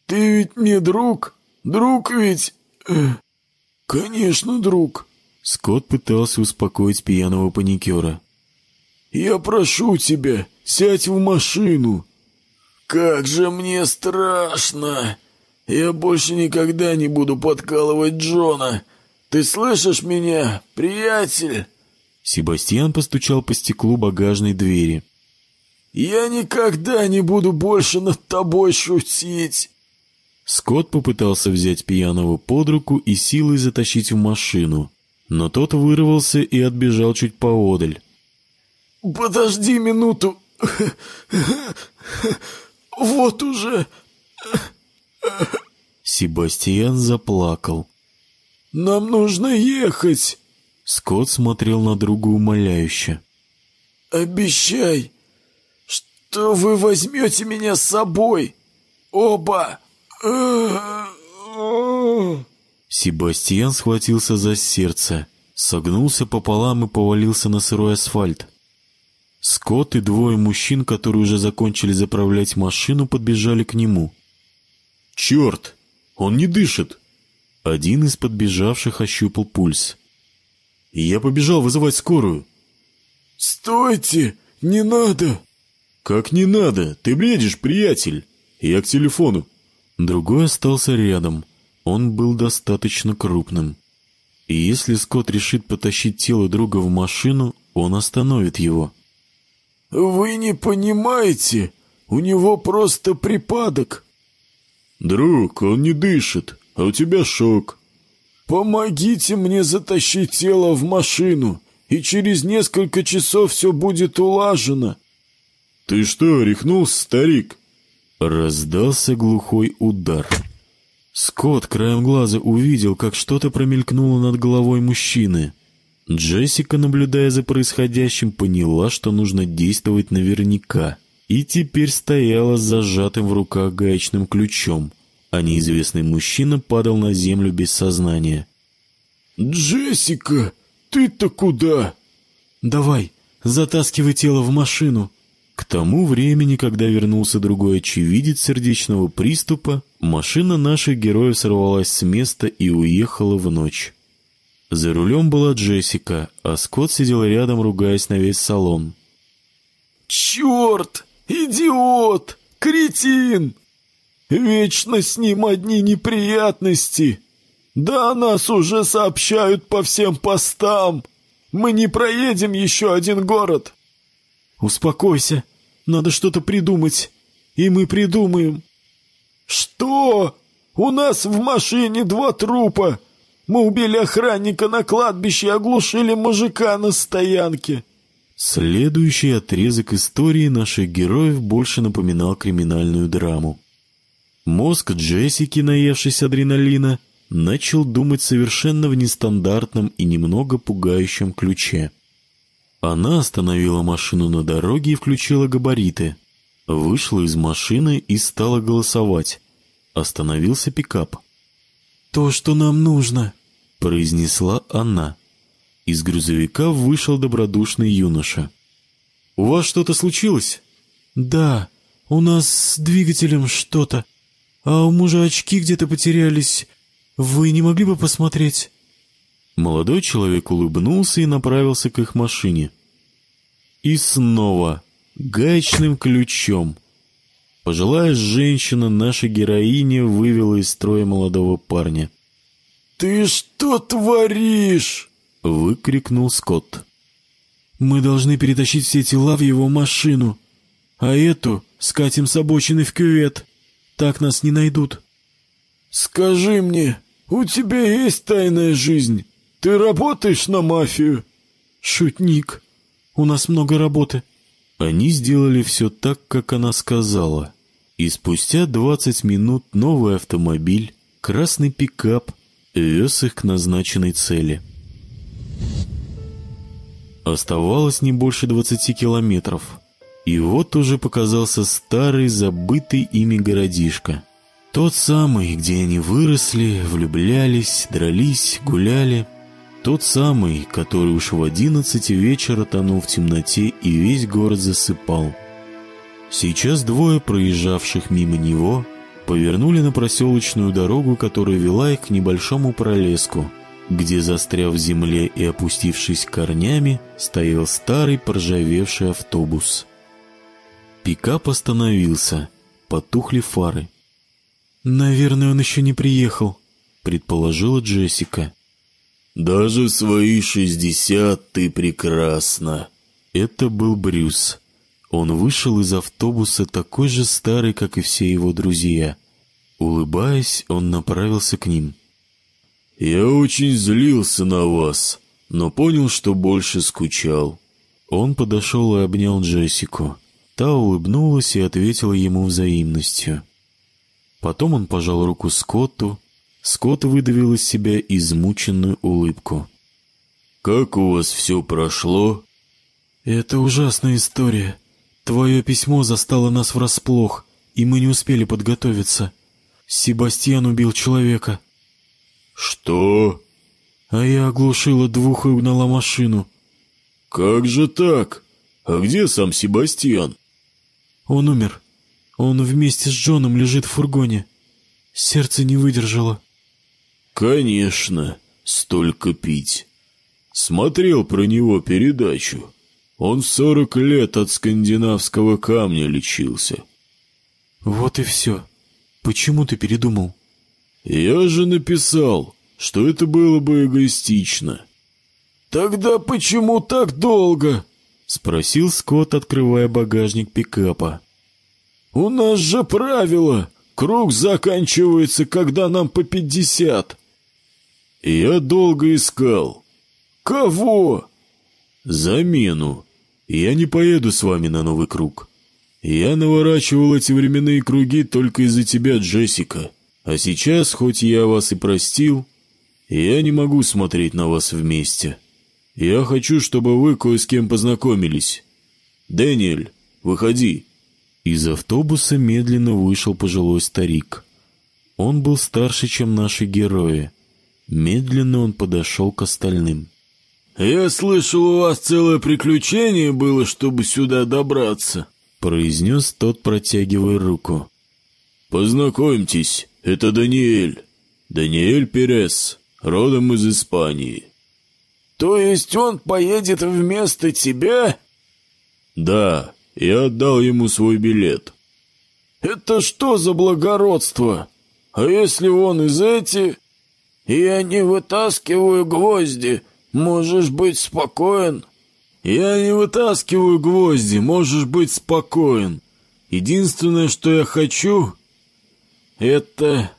«Ты ведь мне друг? Друг ведь?» «Конечно, друг». Скотт пытался успокоить пьяного паникера. «Я прошу тебя, сядь в машину». «Как же мне страшно! Я больше никогда не буду подкалывать Джона. Ты слышишь меня, приятель?» Себастьян постучал по стеклу багажной двери. «Я никогда не буду больше над тобой шутить!» Скотт попытался взять пьяного под руку и силой затащить в машину, но тот вырвался и отбежал чуть поодаль. «Подожди минуту! Вот уже...» Себастьян заплакал. «Нам нужно ехать!» Скотт смотрел на друга умоляюще. «Обещай, что вы возьмете меня с собой! Оба!» Себастьян схватился за сердце, согнулся пополам и повалился на сырой асфальт. Скотт и двое мужчин, которые уже закончили заправлять машину, подбежали к нему. «Черт! Он не дышит!» Один из подбежавших ощупал пульс я побежал вызывать скорую. «Стойте! Не надо!» «Как не надо? Ты бредишь, приятель!» «Я к телефону!» Другой остался рядом. Он был достаточно крупным. И если Скотт решит потащить тело друга в машину, он остановит его. «Вы не понимаете? У него просто припадок!» «Друг, он не дышит, а у тебя шок. «Помогите мне затащить тело в машину, и через несколько часов все будет улажено». «Ты что, рехнулся, старик?» Раздался глухой удар. Скотт краем глаза увидел, как что-то промелькнуло над головой мужчины. Джессика, наблюдая за происходящим, поняла, что нужно действовать наверняка, и теперь стояла с зажатым в руках гаечным ключом а неизвестный мужчина падал на землю без сознания. «Джессика, ты-то куда?» «Давай, затаскивай тело в машину». К тому времени, когда вернулся другой очевидец сердечного приступа, машина наших героев сорвалась с места и уехала в ночь. За рулем была Джессика, а Скотт сидел рядом, ругаясь на весь салон. «Черт! Идиот! Кретин! Вечно с ним одни неприятности. Да нас уже сообщают по всем постам. Мы не проедем еще один город. Успокойся. Надо что-то придумать. И мы придумаем. Что? У нас в машине два трупа. Мы убили охранника на кладбище и оглушили мужика на стоянке. Следующий отрезок истории наших героев больше напоминал криминальную драму. Мозг Джессики, наевшись адреналина, начал думать совершенно в нестандартном и немного пугающем ключе. Она остановила машину на дороге и включила габариты. Вышла из машины и стала голосовать. Остановился пикап. «То, что нам нужно», — произнесла она. Из грузовика вышел добродушный юноша. «У вас что-то случилось?» «Да, у нас с двигателем что-то», «А у мужа очки где-то потерялись. Вы не могли бы посмотреть?» Молодой человек улыбнулся и направился к их машине. И снова гаечным ключом. Пожилая женщина, наша героиня, вывела из строя молодого парня. «Ты что творишь?» — выкрикнул Скотт. Мы должны перетащить все тела в его машину, а эту скатим с обочины в кювет. Так нас не найдут». «Скажи мне, у тебя есть тайная жизнь? Ты работаешь на мафию?» «Шутник, у нас много работы». Они сделали все так, как она сказала. И спустя двадцать минут новый автомобиль, красный пикап, вез их к назначенной цели. Оставалось не больше двадцати километров. И вот уже показался старый, забытый ими городишко. Тот самый, где они выросли, влюблялись, дрались, гуляли. Тот самый, который уж в одиннадцати вечера тонул в темноте и весь город засыпал. Сейчас двое проезжавших мимо него повернули на проселочную дорогу, которая вела их к небольшому пролеску, где, застряв в земле и опустившись корнями, стоял старый поржавевший автобус. Пикап остановился, потухли фары. «Наверное, он еще не приехал», — предположила Джессика. «Даже свои шестьдесят ты прекрасна». Это был Брюс. Он вышел из автобуса такой же старый, как и все его друзья. Улыбаясь, он направился к ним. «Я очень злился на вас, но понял, что больше скучал». Он подошел и обнял Джессику. Та улыбнулась и ответила ему взаимностью. Потом он пожал руку Скотту. Скотт выдавил из себя измученную улыбку. «Как у вас все прошло?» «Это ужасная история. Твое письмо застало нас врасплох, и мы не успели подготовиться. Себастьян убил человека». «Что?» «А я оглушила двух и угнала машину». «Как же так? А где сам Себастьян?» «Он умер. Он вместе с Джоном лежит в фургоне. Сердце не выдержало. Конечно, столько пить. Смотрел про него передачу. Он сорок лет от скандинавского камня лечился. Вот и все. Почему ты передумал? Я же написал, что это было бы эгоистично. Тогда почему так долго? Спросил Скотт, открывая багажник пикапа. «У нас же правило. Круг заканчивается, когда нам по пятьдесят». «Я долго искал». «Кого?» «Замену. Я не поеду с вами на новый круг. Я наворачивал эти временные круги только из-за тебя, Джессика. А сейчас, хоть я вас и простил, я не могу смотреть на вас вместе. Я хочу, чтобы вы кое с кем познакомились. Дэниэль, выходи». Из автобуса медленно вышел пожилой старик. Он был старше, чем наши герои. Медленно он подошел к остальным. «Я слышал, у вас целое приключение было, чтобы сюда добраться», произнес тот, протягивая руку. «Познакомьтесь, это Даниэль. Даниэль Перес, родом из Испании». «То есть он поедет вместо тебя?» «Да, я отдал ему свой билет. «Это что за благородство? А если он из эти...» «Я не вытаскиваю гвозди, можешь быть спокоен». «Я не вытаскиваю гвозди, можешь быть спокоен. Единственное, что я хочу, это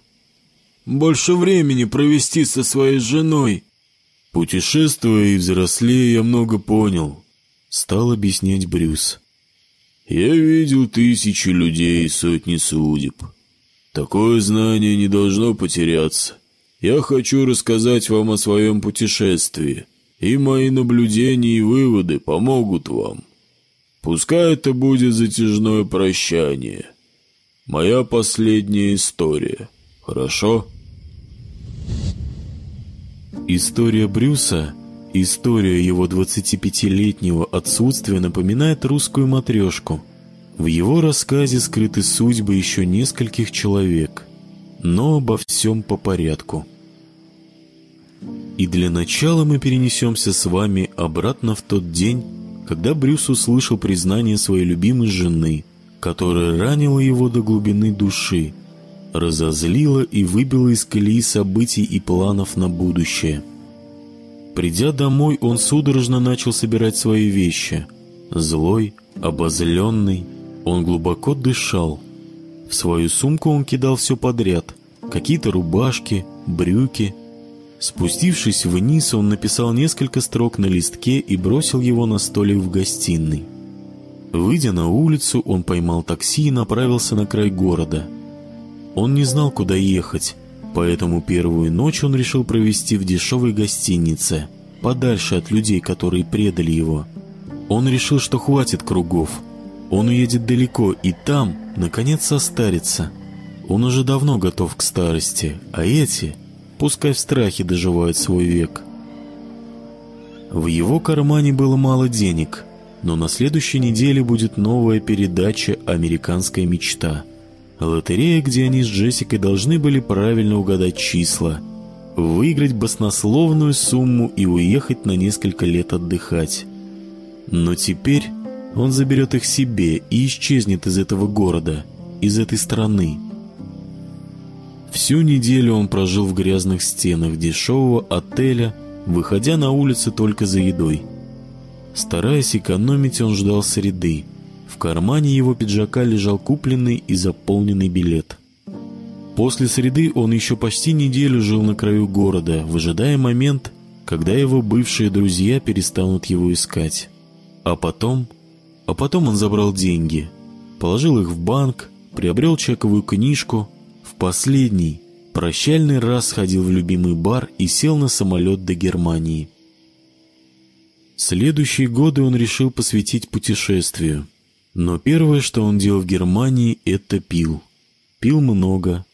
больше времени провести со своей женой». Путешествуя и взрослея, я много понял. Стал объяснять Брюс. Я видел тысячи людей и сотни судеб. Такое знание не должно потеряться. Я хочу рассказать вам о своем путешествии, и мои наблюдения и выводы помогут вам. Пускай это будет затяжное прощание. Моя последняя история. Хорошо? История Брюса История его 25-летнего отсутствия напоминает русскую матрешку. В его рассказе скрыты судьбы еще нескольких человек, но обо всем по порядку. И для начала мы перенесемся с вами обратно в тот день, когда Брюс услышал признание своей любимой жены, которая ранила его до глубины души, разозлила и выбила из колеи событий и планов на будущее – Придя домой, он судорожно начал собирать свои вещи. Злой, обозленный, он глубоко дышал. В свою сумку он кидал все подряд. Какие-то рубашки, брюки. Спустившись вниз, он написал несколько строк на листке и бросил его на столик в гостиной. Выйдя на улицу, он поймал такси и направился на край города. Он не знал, куда ехать, поэтому первую ночь он решил провести в дешевой гостинице, подальше от людей, которые предали его. Он решил, что хватит кругов. Он уедет далеко и там, наконец, состарится. Он уже давно готов к старости, а эти, пускай в страхе доживают свой век. В его кармане было мало денег, но на следующей неделе будет новая передача «Американская мечта». Лотерея, где они с Джессикой должны были правильно угадать числа, выиграть баснословную сумму и уехать на несколько лет отдыхать. Но теперь он заберет их себе и исчезнет из этого города, из этой страны. Всю неделю он прожил в грязных стенах дешевого отеля, выходя на улицы только за едой. Стараясь экономить, он ждал среды – в кармане его пиджака лежал купленный и заполненный билет. После среды он еще почти неделю жил на краю города, выжидая момент, когда его бывшие друзья перестанут его искать. А потом... А потом он забрал деньги, положил их в банк, приобрел чековую книжку, в последний, прощальный раз сходил в любимый бар и сел на самолет до Германии. Следующие годы он решил посвятить путешествию – но первое, что он делал в Германии, это пил. Пил много,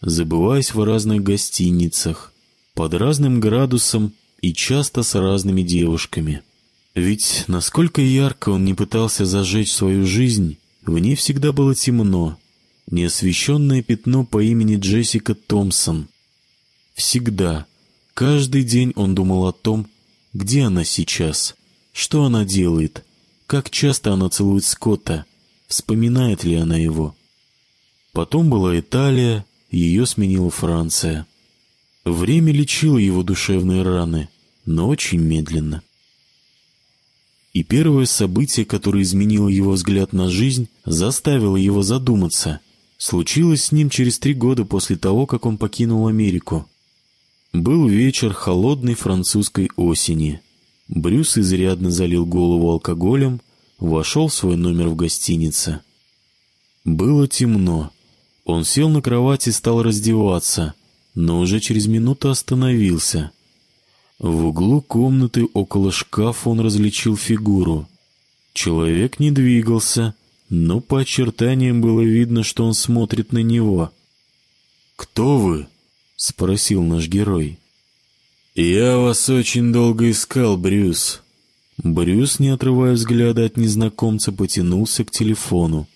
забываясь в разных гостиницах, под разным градусом и часто с разными девушками. Ведь насколько ярко он не пытался зажечь свою жизнь, в ней всегда было темно, неосвещенное пятно по имени Джессика Томпсон. Всегда, каждый день он думал о том, где она сейчас, что она делает, как часто она целует Скотта? Вспоминает ли она его? Потом была Италия, ее сменила Франция. Время лечило его душевные раны, но очень медленно. И первое событие, которое изменило его взгляд на жизнь, заставило его задуматься, случилось с ним через три года после того, как он покинул Америку. Был вечер холодной французской осени. Брюс изрядно залил голову алкоголем, вошел в свой номер в гостинице. Было темно. Он сел на кровать и стал раздеваться, но уже через минуту остановился. В углу комнаты около шкафа он различил фигуру. Человек не двигался, но по очертаниям было видно, что он смотрит на него. «Кто вы?» — спросил наш герой. «Я вас очень долго искал, Брюс». Брюс, не отрывая взгляда от незнакомца, потянулся к телефону.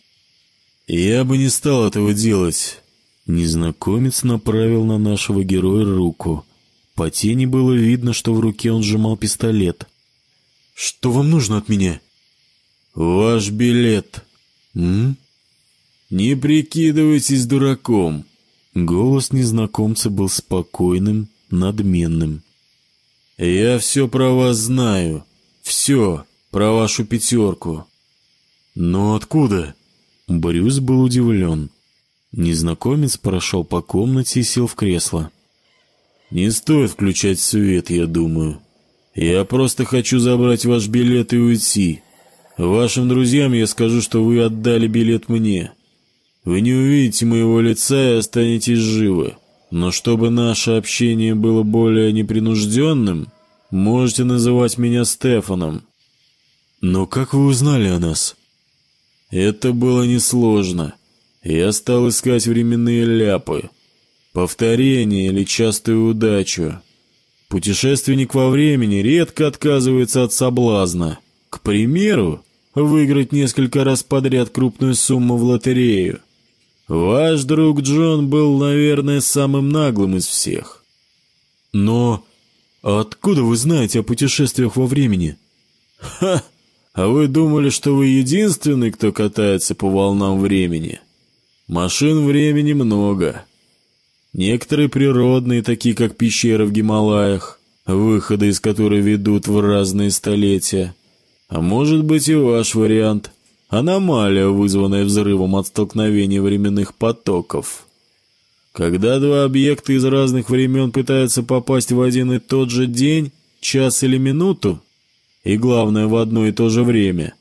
«Я бы не стал этого делать». Незнакомец направил на нашего героя руку. По тени было видно, что в руке он сжимал пистолет. «Что вам нужно от меня?» «Ваш билет». «М?» «Не прикидывайтесь дураком». Голос незнакомца был спокойным, надменным. «Я все про вас знаю. Все про вашу пятерку». «Но откуда?» Брюс был удивлен. Незнакомец прошел по комнате и сел в кресло. «Не стоит включать свет, я думаю. Я просто хочу забрать ваш билет и уйти. Вашим друзьям я скажу, что вы отдали билет мне. Вы не увидите моего лица и останетесь живы. Но чтобы наше общение было более непринужденным, можете называть меня Стефаном. Но как вы узнали о нас? Это было несложно. Я стал искать временные ляпы, повторение или частую удачу. Путешественник во времени редко отказывается от соблазна. К примеру, выиграть несколько раз подряд крупную сумму в лотерею. Ваш друг Джон был, наверное, самым наглым из всех. Но откуда вы знаете о путешествиях во времени? Ха! А вы думали, что вы единственный, кто катается по волнам времени? Машин времени много. Некоторые природные, такие как пещеры в Гималаях, выходы из которой ведут в разные столетия. А может быть и ваш вариант – аномалия, вызванная взрывом от столкновения временных потоков. Когда два объекта из разных времен пытаются попасть в один и тот же день, час или минуту, и главное в одно и то же время,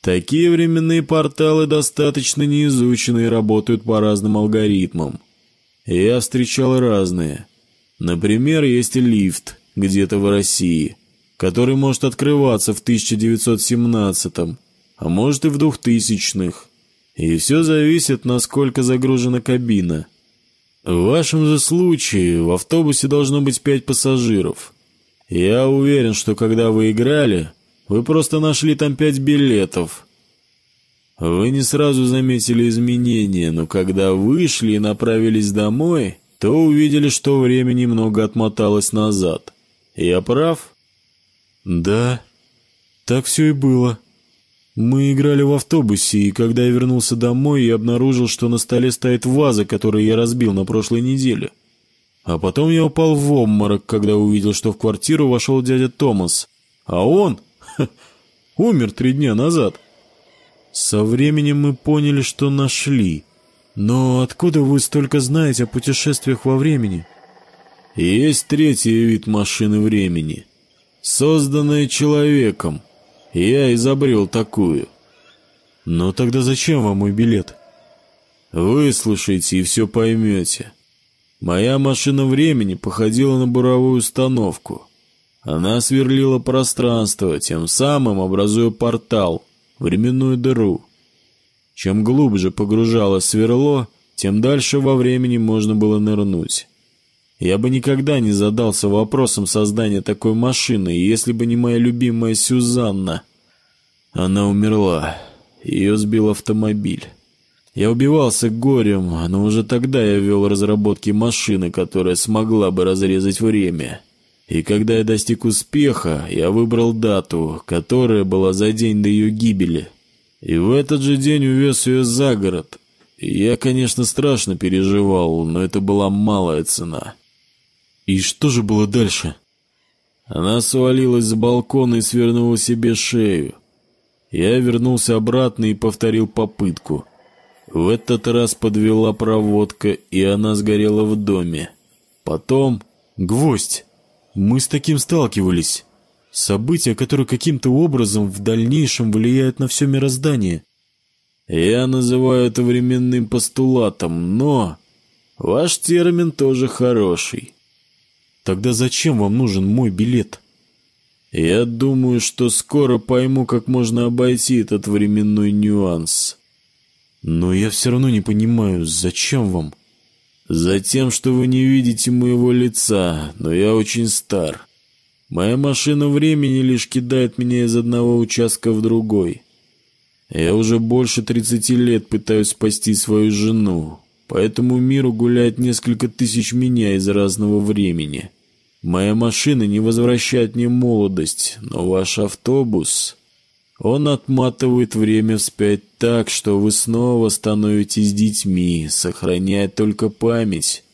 такие временные порталы достаточно неизучены и работают по разным алгоритмам. Я встречал разные. Например, есть лифт где-то в России, который может открываться в 1917-м, а может и в 2000-х. И все зависит, насколько загружена кабина. В вашем же случае в автобусе должно быть пять пассажиров. Я уверен, что когда вы играли, вы просто нашли там пять билетов. Вы не сразу заметили изменения, но когда вышли и направились домой, то увидели, что время немного отмоталось назад. Я прав? Да, так все и было. Мы играли в автобусе, и когда я вернулся домой, я обнаружил, что на столе стоит ваза, которую я разбил на прошлой неделе. А потом я упал в обморок, когда увидел, что в квартиру вошел дядя Томас. А он (laughs) ха, умер три дня назад. Со временем мы поняли, что нашли. Но откуда вы столько знаете о путешествиях во времени? Есть третий вид машины времени, созданная человеком — я изобрел такую. Но тогда зачем вам мой билет? Выслушайте и все поймете. Моя машина времени походила на буровую установку. Она сверлила пространство, тем самым образуя портал, временную дыру. Чем глубже погружалось сверло, тем дальше во времени можно было нырнуть. Я бы никогда не задался вопросом создания такой машины, если бы не моя любимая Сюзанна. Она умерла. Ее сбил автомобиль. Я убивался горем, но уже тогда я вел разработки машины, которая смогла бы разрезать время. И когда я достиг успеха, я выбрал дату, которая была за день до ее гибели. И в этот же день увез ее за город. И я, конечно, страшно переживал, но это была малая цена. И что же было дальше? Она свалилась с балкона и свернула себе шею. Я вернулся обратно и повторил попытку. В этот раз подвела проводка, и она сгорела в доме. Потом... Гвоздь! Мы с таким сталкивались. События, которые каким-то образом в дальнейшем влияют на все мироздание. Я называю это временным постулатом, но... Ваш термин тоже хороший. Тогда зачем вам нужен мой билет? Я думаю, что скоро пойму, как можно обойти этот временной нюанс. Но я все равно не понимаю, зачем вам? Затем, что вы не видите моего лица, но я очень стар. Моя машина времени лишь кидает меня из одного участка в другой. Я уже больше 30 лет пытаюсь спасти свою жену, по этому миру гуляет несколько тысяч меня из разного времени. Моя машина не возвращает мне молодость, но ваш автобус... Он отматывает время вспять так, что вы снова становитесь детьми, сохраняя только память.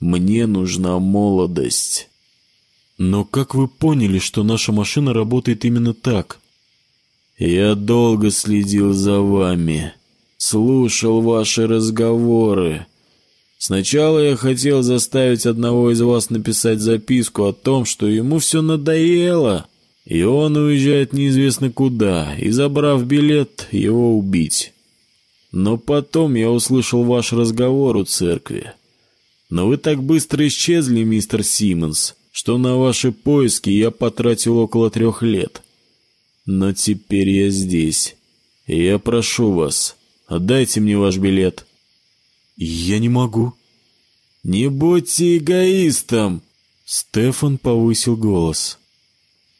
Мне нужна молодость. Но как вы поняли, что наша машина работает именно так? Я долго следил за вами слушал ваши разговоры. Сначала я хотел заставить одного из вас написать записку о том, что ему все надоело, и он уезжает неизвестно куда, и, забрав билет, его убить. Но потом я услышал ваш разговор у церкви. Но вы так быстро исчезли, мистер Симмонс, что на ваши поиски я потратил около трех лет. Но теперь я здесь, и я прошу вас, Отдайте мне ваш билет». «Я не могу». «Не будьте эгоистом!» Стефан повысил голос.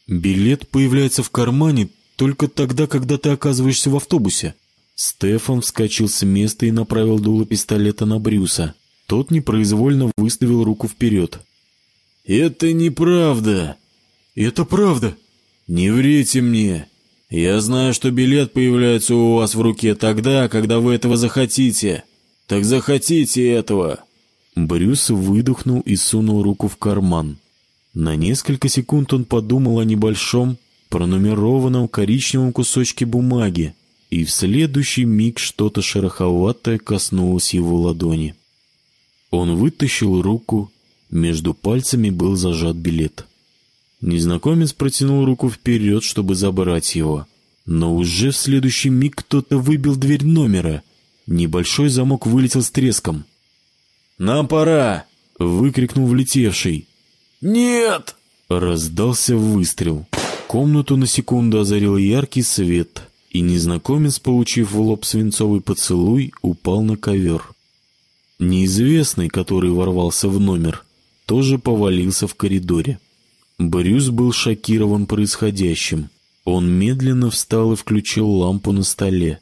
«Билет появляется в кармане только тогда, когда ты оказываешься в автобусе». Стефан вскочил с места и направил дуло пистолета на Брюса. Тот непроизвольно выставил руку вперед. «Это неправда!» «Это правда!» «Не врите мне! Я знаю, что билет появляется у вас в руке тогда, когда вы этого захотите. Так захотите этого!» Брюс выдохнул и сунул руку в карман. На несколько секунд он подумал о небольшом, пронумерованном коричневом кусочке бумаги, и в следующий миг что-то шероховатое коснулось его ладони. Он вытащил руку, между пальцами был зажат билет. Незнакомец протянул руку вперед, чтобы забрать его, но уже в следующий миг кто-то выбил дверь номера. Небольшой замок вылетел с треском. «Нам пора!» — выкрикнул влетевший. «Нет!» — раздался выстрел. Комнату на секунду озарил яркий свет, и незнакомец, получив в лоб свинцовый поцелуй, упал на ковер. Неизвестный, который ворвался в номер, тоже повалился в коридоре. Брюс был шокирован происходящим. Он медленно встал и включил лампу на столе.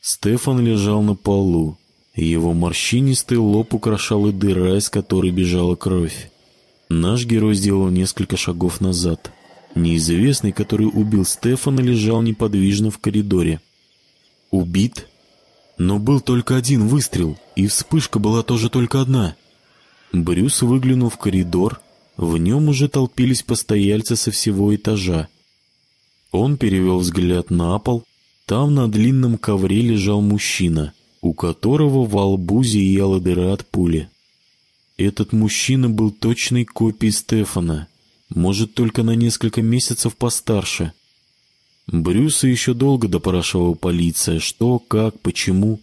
Стефан лежал на полу. Его морщинистый лоб украшала дыра, из которой бежала кровь. Наш герой сделал несколько шагов назад. Неизвестный, который убил Стефана, лежал неподвижно в коридоре. Убит? Но был только один выстрел, и вспышка была тоже только одна. Брюс выглянул в коридор, в нем уже толпились постояльцы со всего этажа. Он перевел взгляд на пол, там на длинном ковре лежал мужчина, у которого во лбу зияла дыра от пули. Этот мужчина был точной копией Стефана, может, только на несколько месяцев постарше. Брюса еще долго допрашивала полиция, что, как, почему,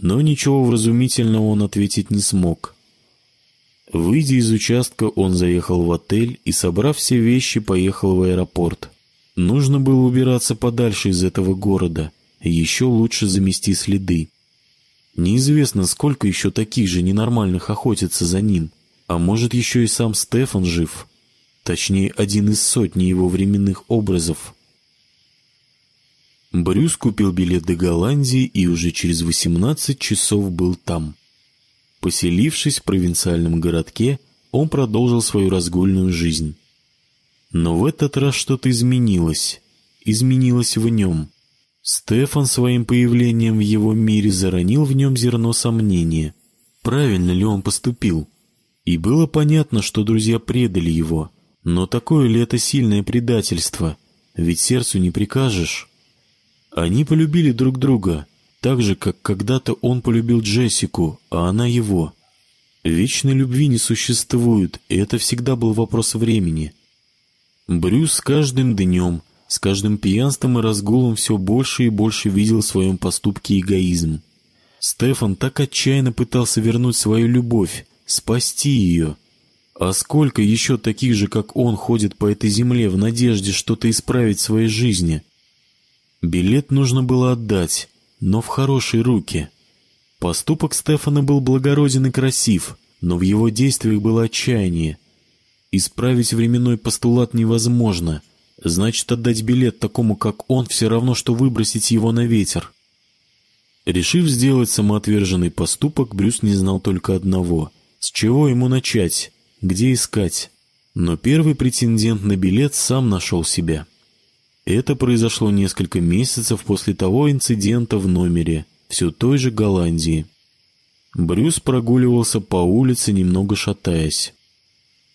но ничего вразумительного он ответить не смог. Выйдя из участка, он заехал в отель и, собрав все вещи, поехал в аэропорт. Нужно было убираться подальше из этого города, еще лучше замести следы. Неизвестно, сколько еще таких же ненормальных охотится за ним. А может, еще и сам Стефан жив. Точнее, один из сотни его временных образов. Брюс купил билет до Голландии и уже через 18 часов был там. Поселившись в провинциальном городке, он продолжил свою разгульную жизнь. Но в этот раз что-то изменилось. Изменилось в нем. Стефан своим появлением в его мире заронил в нем зерно сомнения. Правильно ли он поступил? И было понятно, что друзья предали его. Но такое ли это сильное предательство? Ведь сердцу не прикажешь. Они полюбили друг друга, так же, как когда-то он полюбил Джессику, а она его. Вечной любви не существует, и это всегда был вопрос времени. Брюс каждым днем с каждым пьянством и разгулом все больше и больше видел в своем поступке эгоизм. Стефан так отчаянно пытался вернуть свою любовь, спасти ее. А сколько еще таких же, как он, ходит по этой земле в надежде что-то исправить в своей жизни? Билет нужно было отдать, но в хорошие руки. Поступок Стефана был благороден и красив, но в его действиях было отчаяние. Исправить временной постулат невозможно — Значит, отдать билет такому, как он, все равно, что выбросить его на ветер. Решив сделать самоотверженный поступок, Брюс не знал только одного. С чего ему начать? Где искать? Но первый претендент на билет сам нашел себя. Это произошло несколько месяцев после того инцидента в номере, все той же Голландии. Брюс прогуливался по улице, немного шатаясь.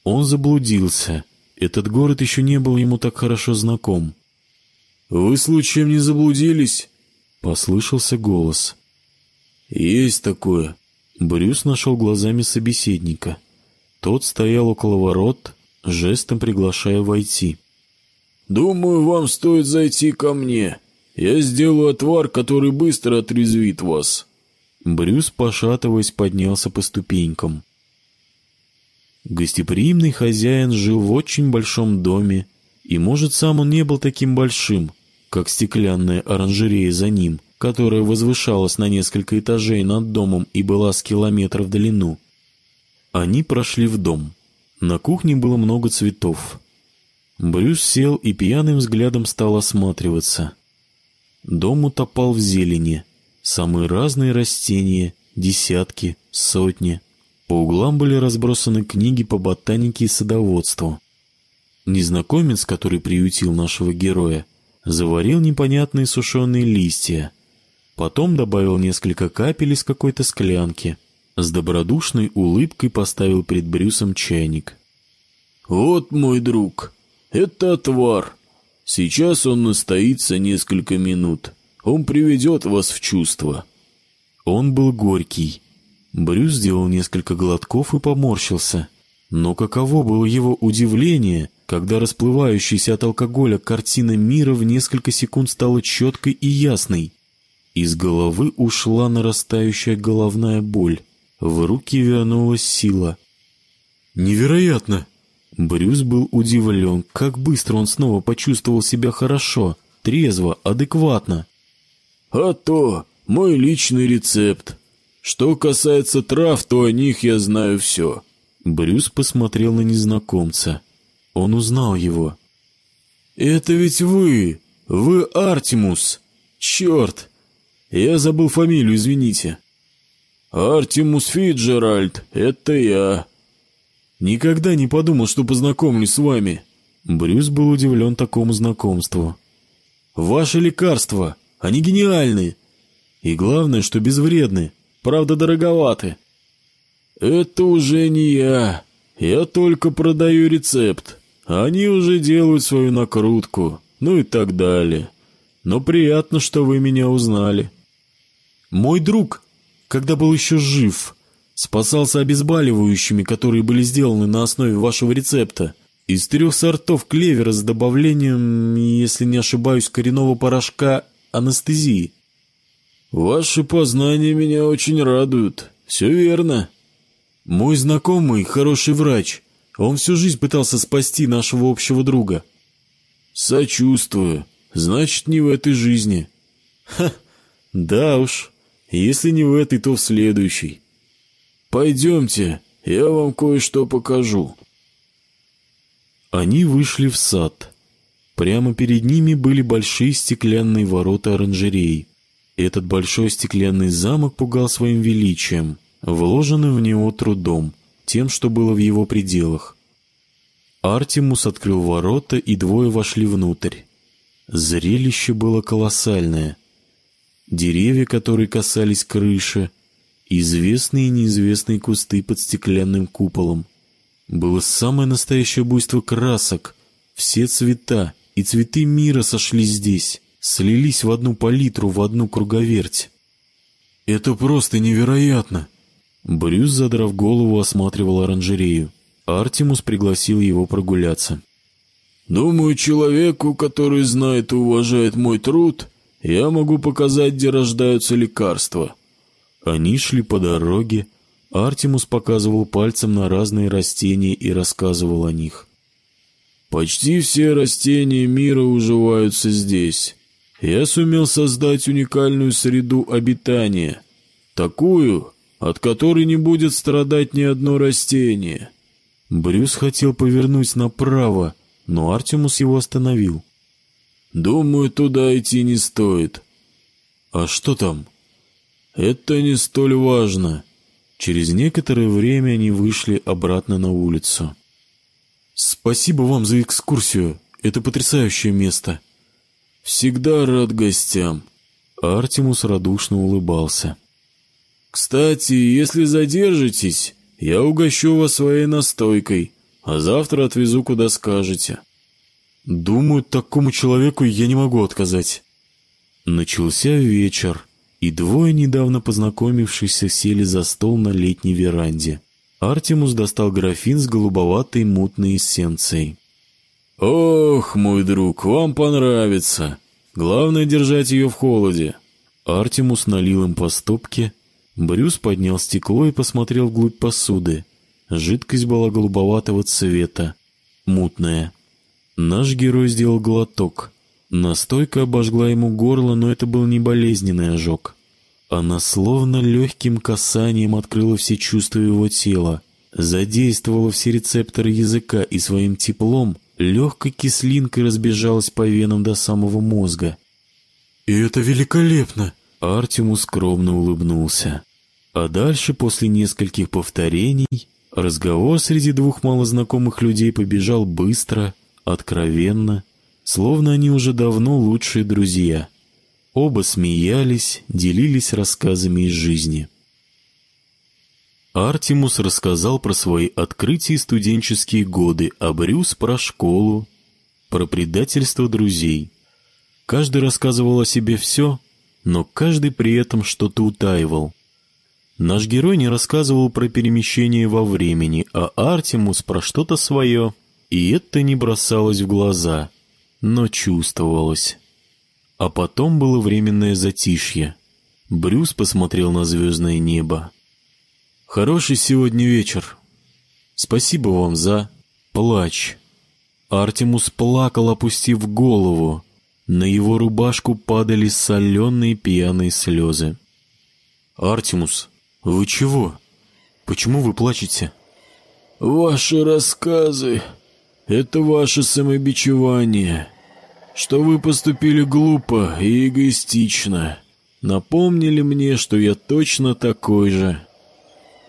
Он заблудился — этот город еще не был ему так хорошо знаком. «Вы случаем не заблудились?» — послышался голос. «Есть такое». Брюс нашел глазами собеседника. Тот стоял около ворот, жестом приглашая войти. «Думаю, вам стоит зайти ко мне. Я сделаю отвар, который быстро отрезвит вас». Брюс, пошатываясь, поднялся по ступенькам. Гостеприимный хозяин жил в очень большом доме, и, может, сам он не был таким большим, как стеклянная оранжерея за ним, которая возвышалась на несколько этажей над домом и была с километра в длину. Они прошли в дом. На кухне было много цветов. Брюс сел и пьяным взглядом стал осматриваться. Дом утопал в зелени. Самые разные растения, десятки, сотни – по углам были разбросаны книги по ботанике и садоводству. Незнакомец, который приютил нашего героя, заварил непонятные сушеные листья. Потом добавил несколько капель из какой-то склянки. С добродушной улыбкой поставил перед Брюсом чайник. Вот мой друг. Это отвар. Сейчас он настоится несколько минут. Он приведет вас в чувство». Он был горький. Брюс сделал несколько глотков и поморщился. Но каково было его удивление, когда расплывающаяся от алкоголя картина мира в несколько секунд стала четкой и ясной. Из головы ушла нарастающая головная боль. В руки вернулась сила. «Невероятно!» Брюс был удивлен, как быстро он снова почувствовал себя хорошо, трезво, адекватно. «А то мой личный рецепт. Что касается трав, то о них я знаю все». Брюс посмотрел на незнакомца. Он узнал его. «Это ведь вы! Вы Артемус! Черт! Я забыл фамилию, извините». «Артемус Фиджеральд, это я». «Никогда не подумал, что познакомлюсь с вами». Брюс был удивлен такому знакомству. «Ваши лекарства, они гениальны. И главное, что безвредны, правда дороговаты». «Это уже не я. Я только продаю рецепт. Они уже делают свою накрутку, ну и так далее. Но приятно, что вы меня узнали». «Мой друг, когда был еще жив, спасался обезболивающими, которые были сделаны на основе вашего рецепта, из трех сортов клевера с добавлением, если не ошибаюсь, коренного порошка анестезии». «Ваши познания меня очень радуют. Все верно». Мой знакомый хороший врач. Он всю жизнь пытался спасти нашего общего друга. Сочувствую. Значит, не в этой жизни. Ха, да уж. Если не в этой, то в следующей. Пойдемте, я вам кое-что покажу. Они вышли в сад. Прямо перед ними были большие стеклянные ворота оранжереи. Этот большой стеклянный замок пугал своим величием вложенным в него трудом, тем, что было в его пределах. Артемус открыл ворота, и двое вошли внутрь. Зрелище было колоссальное. Деревья, которые касались крыши, известные и неизвестные кусты под стеклянным куполом. Было самое настоящее буйство красок, все цвета и цветы мира сошлись здесь, слились в одну палитру, в одну круговерть. «Это просто невероятно!» Брюс, задрав голову, осматривал оранжерею. Артемус пригласил его прогуляться. «Думаю, человеку, который знает и уважает мой труд, я могу показать, где рождаются лекарства». Они шли по дороге. Артемус показывал пальцем на разные растения и рассказывал о них. «Почти все растения мира уживаются здесь. Я сумел создать уникальную среду обитания. Такую, от которой не будет страдать ни одно растение. Брюс хотел повернуть направо, но Артемус его остановил. «Думаю, туда идти не стоит». «А что там?» «Это не столь важно». Через некоторое время они вышли обратно на улицу. «Спасибо вам за экскурсию. Это потрясающее место». «Всегда рад гостям». Артемус радушно улыбался. «Кстати, если задержитесь, я угощу вас своей настойкой, а завтра отвезу, куда скажете». «Думаю, такому человеку я не могу отказать». Начался вечер, и двое недавно познакомившихся сели за стол на летней веранде. Артемус достал графин с голубоватой мутной эссенцией. «Ох, мой друг, вам понравится. Главное держать ее в холоде». Артемус налил им по стопке, Брюс поднял стекло и посмотрел вглубь посуды. Жидкость была голубоватого цвета, мутная. Наш герой сделал глоток. Настойка обожгла ему горло, но это был не болезненный ожог. Она словно легким касанием открыла все чувства его тела, задействовала все рецепторы языка и своим теплом легкой кислинкой разбежалась по венам до самого мозга. «И это великолепно!» Артемус скромно улыбнулся. А дальше, после нескольких повторений, разговор среди двух малознакомых людей побежал быстро, откровенно, словно они уже давно лучшие друзья. Оба смеялись, делились рассказами из жизни. Артемус рассказал про свои открытия и студенческие годы, а Брюс про школу, про предательство друзей. Каждый рассказывал о себе все, но каждый при этом что-то утаивал. Наш герой не рассказывал про перемещение во времени, а Артемус про что-то свое, и это не бросалось в глаза, но чувствовалось. А потом было временное затишье. Брюс посмотрел на звездное небо. Хороший сегодня вечер. Спасибо вам за плач. Артемус плакал, опустив голову. На его рубашку падали соленые пьяные слезы. «Артемус, вы чего? Почему вы плачете?» «Ваши рассказы — это ваше самобичевание. Что вы поступили глупо и эгоистично. Напомнили мне, что я точно такой же.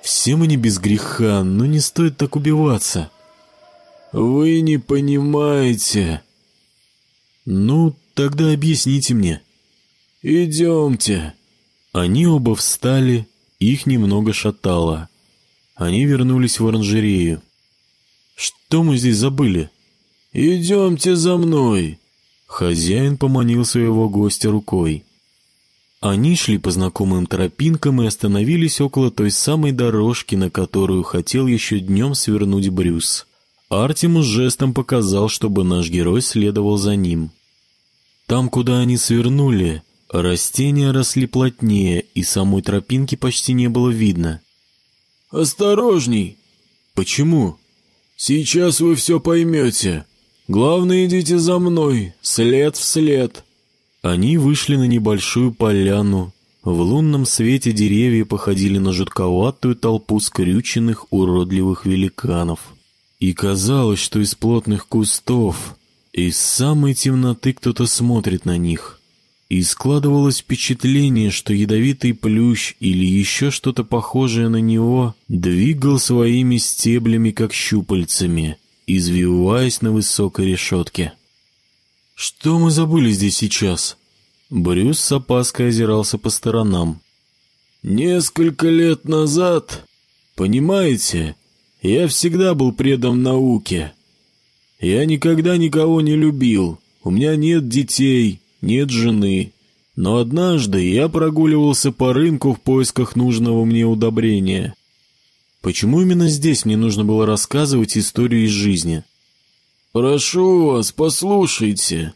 Все мы не без греха, но не стоит так убиваться. Вы не понимаете. Ну, тогда объясните мне. Идемте. Они оба встали, их немного шатало. Они вернулись в оранжерею. Что мы здесь забыли? Идемте за мной. Хозяин поманил своего гостя рукой. Они шли по знакомым тропинкам и остановились около той самой дорожки, на которую хотел еще днем свернуть Брюс. Артемус жестом показал, чтобы наш герой следовал за ним. Там, куда они свернули, растения росли плотнее, и самой тропинки почти не было видно. «Осторожней!» «Почему?» «Сейчас вы все поймете. Главное, идите за мной, след в след». Они вышли на небольшую поляну. В лунном свете деревья походили на жутковатую толпу скрюченных уродливых великанов. И казалось, что из плотных кустов, из самой темноты кто-то смотрит на них. И складывалось впечатление, что ядовитый плющ или еще что-то похожее на него двигал своими стеблями, как щупальцами, извиваясь на высокой решетке. «Что мы забыли здесь сейчас?» Брюс с опаской озирался по сторонам. «Несколько лет назад, понимаете, я всегда был предан науке. Я никогда никого не любил, у меня нет детей, нет жены. Но однажды я прогуливался по рынку в поисках нужного мне удобрения. Почему именно здесь мне нужно было рассказывать историю из жизни?» «Прошу вас, послушайте.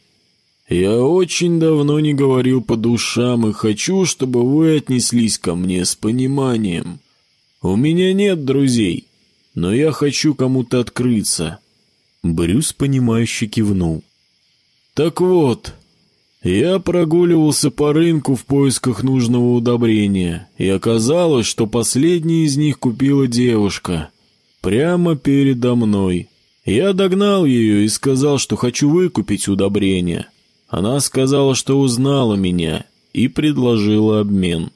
Я очень давно не говорил по душам и хочу, чтобы вы отнеслись ко мне с пониманием. У меня нет друзей, но я хочу кому-то открыться». Брюс, понимающе кивнул. «Так вот, я прогуливался по рынку в поисках нужного удобрения, и оказалось, что последний из них купила девушка. Прямо передо мной. Я догнал ее и сказал, что хочу выкупить удобрение. Она сказала, что узнала меня и предложила обмен.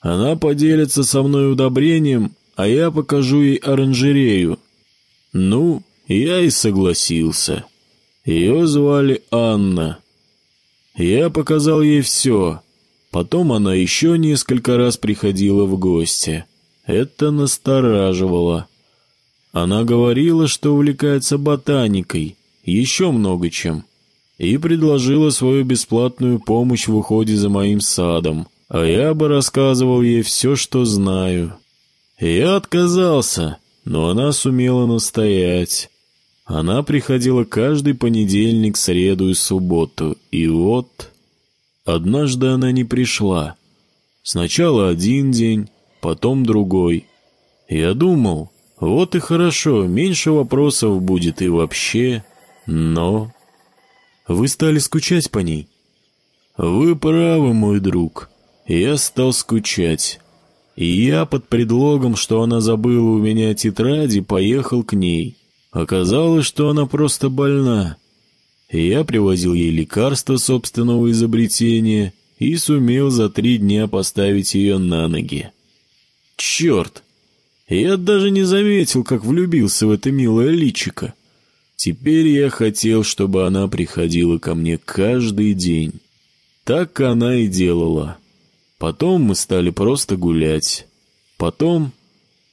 Она поделится со мной удобрением, а я покажу ей оранжерею. Ну, я и согласился. Ее звали Анна. Я показал ей все. Потом она еще несколько раз приходила в гости. Это настораживало. Она говорила, что увлекается ботаникой, еще много чем, и предложила свою бесплатную помощь в уходе за моим садом, а я бы рассказывал ей все, что знаю. Я отказался, но она сумела настоять. Она приходила каждый понедельник, среду и субботу, и вот... Однажды она не пришла. Сначала один день, потом другой. Я думал, вот и хорошо, меньше вопросов будет и вообще, но... Вы стали скучать по ней? Вы правы, мой друг. Я стал скучать. И я под предлогом, что она забыла у меня тетради, поехал к ней. Оказалось, что она просто больна. Я привозил ей лекарства собственного изобретения и сумел за три дня поставить ее на ноги. Черт! Я даже не заметил, как влюбился в это милое личико. Теперь я хотел, чтобы она приходила ко мне каждый день. Так она и делала. Потом мы стали просто гулять. Потом...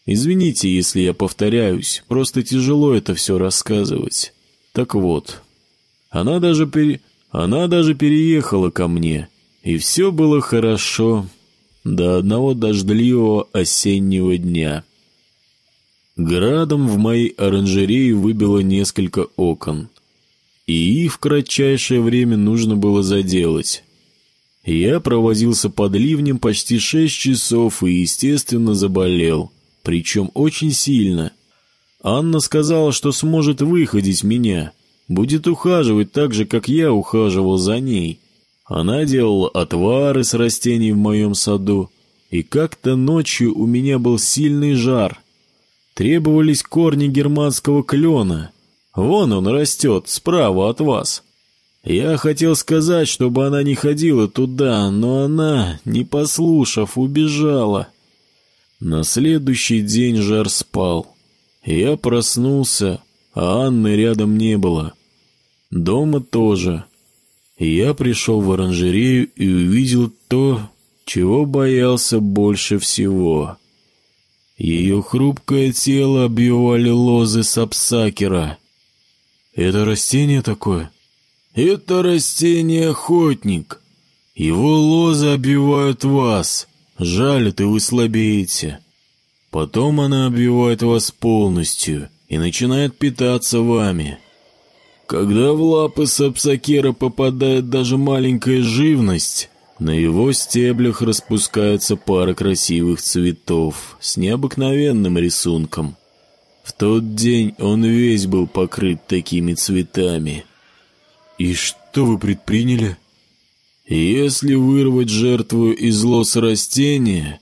Извините, если я повторяюсь, просто тяжело это все рассказывать. Так вот, она даже, пере... она даже переехала ко мне, и все было хорошо до одного дождливого осеннего дня. Градом в моей оранжерее выбило несколько окон, и их в кратчайшее время нужно было заделать. Я провозился под ливнем почти шесть часов и, естественно, заболел, причем очень сильно. Анна сказала, что сможет выходить меня, будет ухаживать так же, как я ухаживал за ней. Она делала отвары с растений в моем саду, и как-то ночью у меня был сильный жар. Требовались корни германского клена. Вон он растет, справа от вас. Я хотел сказать, чтобы она не ходила туда, но она, не послушав, убежала. На следующий день жар спал. Я проснулся, а Анны рядом не было. Дома тоже. Я пришел в оранжерею и увидел то, чего боялся больше всего. Ее хрупкое тело обвивали лозы сапсакера. «Это растение такое?» Это растение-охотник. Его лозы обвивают вас. Жалят, и вы слабеете. Потом она обвивает вас полностью и начинает питаться вами. Когда в лапы сапсакера попадает даже маленькая живность, на его стеблях распускается пара красивых цветов с необыкновенным рисунком. В тот день он весь был покрыт такими цветами — «И что вы предприняли?» «Если вырвать жертву из лос растения,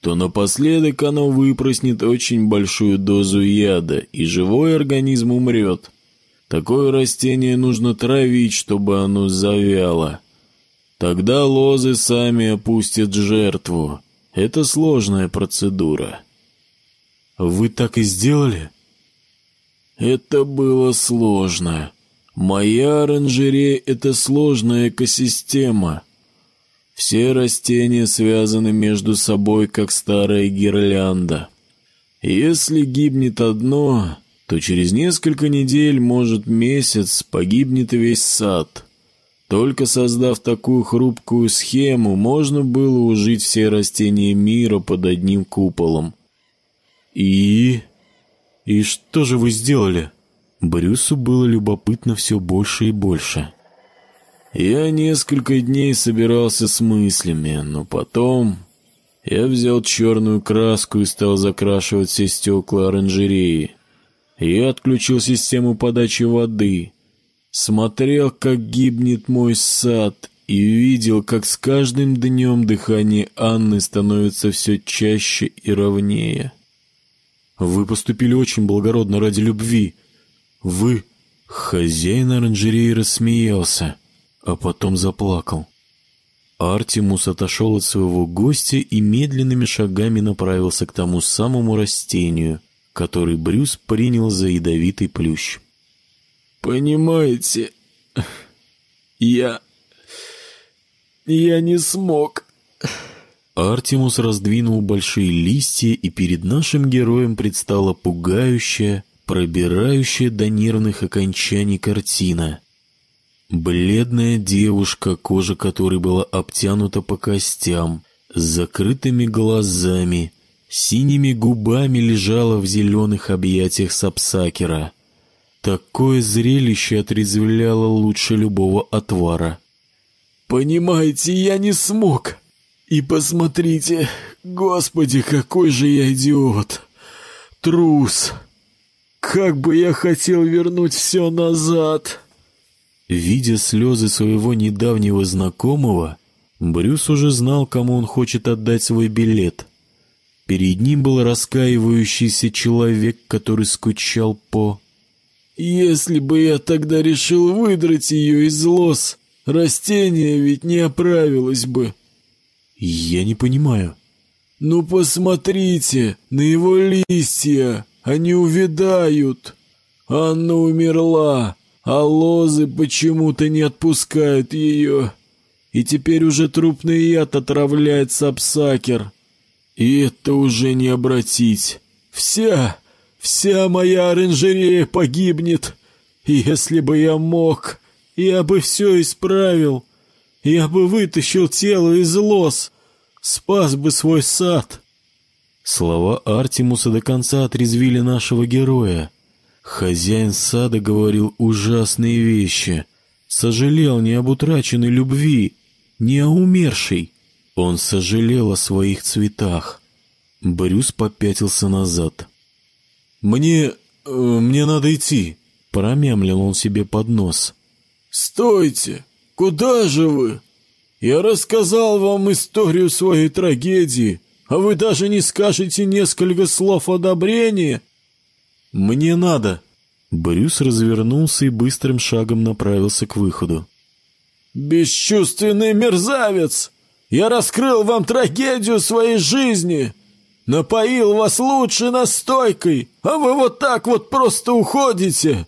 то напоследок оно выпроснет очень большую дозу яда, и живой организм умрет. Такое растение нужно травить, чтобы оно завяло. Тогда лозы сами опустят жертву. Это сложная процедура». «Вы так и сделали?» «Это было сложно». Моя оранжерея — это сложная экосистема. Все растения связаны между собой, как старая гирлянда. Если гибнет одно, то через несколько недель, может месяц, погибнет весь сад. Только создав такую хрупкую схему, можно было ужить все растения мира под одним куполом. И... И что же вы сделали? Брюсу было любопытно все больше и больше. Я несколько дней собирался с мыслями, но потом я взял черную краску и стал закрашивать все стекла оранжереи. Я отключил систему подачи воды, смотрел, как гибнет мой сад, и видел, как с каждым днем дыхание Анны становится все чаще и ровнее. «Вы поступили очень благородно ради любви», «Вы...» Хозяин оранжереи рассмеялся, а потом заплакал. Артемус отошел от своего гостя и медленными шагами направился к тому самому растению, который Брюс принял за ядовитый плющ. «Понимаете, я... я не смог...» Артемус раздвинул большие листья, и перед нашим героем предстала пугающая, пробирающая до нервных окончаний картина. Бледная девушка, кожа которой была обтянута по костям, с закрытыми глазами, синими губами лежала в зеленых объятиях Сапсакера. Такое зрелище отрезвляло лучше любого отвара. «Понимаете, я не смог. И посмотрите, господи, какой же я идиот! Трус!» Как бы я хотел вернуть все назад!» Видя слезы своего недавнего знакомого, Брюс уже знал, кому он хочет отдать свой билет. Перед ним был раскаивающийся человек, который скучал по... «Если бы я тогда решил выдрать ее из лос, растение ведь не оправилось бы». «Я не понимаю». «Ну посмотрите на его листья!» Они увядают. Анна умерла, а лозы почему-то не отпускают ее. И теперь уже трупный яд отравляет Сапсакер. И это уже не обратить. Вся, вся моя оранжерея погибнет. Если бы я мог, я бы все исправил. Я бы вытащил тело из лос, спас бы свой сад. Слова Артемуса до конца отрезвили нашего героя. Хозяин сада говорил ужасные вещи. Сожалел не об утраченной любви, не о умершей. Он сожалел о своих цветах. Брюс попятился назад. «Мне... Э, мне надо идти», — промямлил он себе под нос. «Стойте! Куда же вы? Я рассказал вам историю своей трагедии, а вы даже не скажете несколько слов одобрения?» «Мне надо». Брюс развернулся и быстрым шагом направился к выходу. «Бесчувственный мерзавец! Я раскрыл вам трагедию своей жизни, напоил вас лучшей настойкой, а вы вот так вот просто уходите!»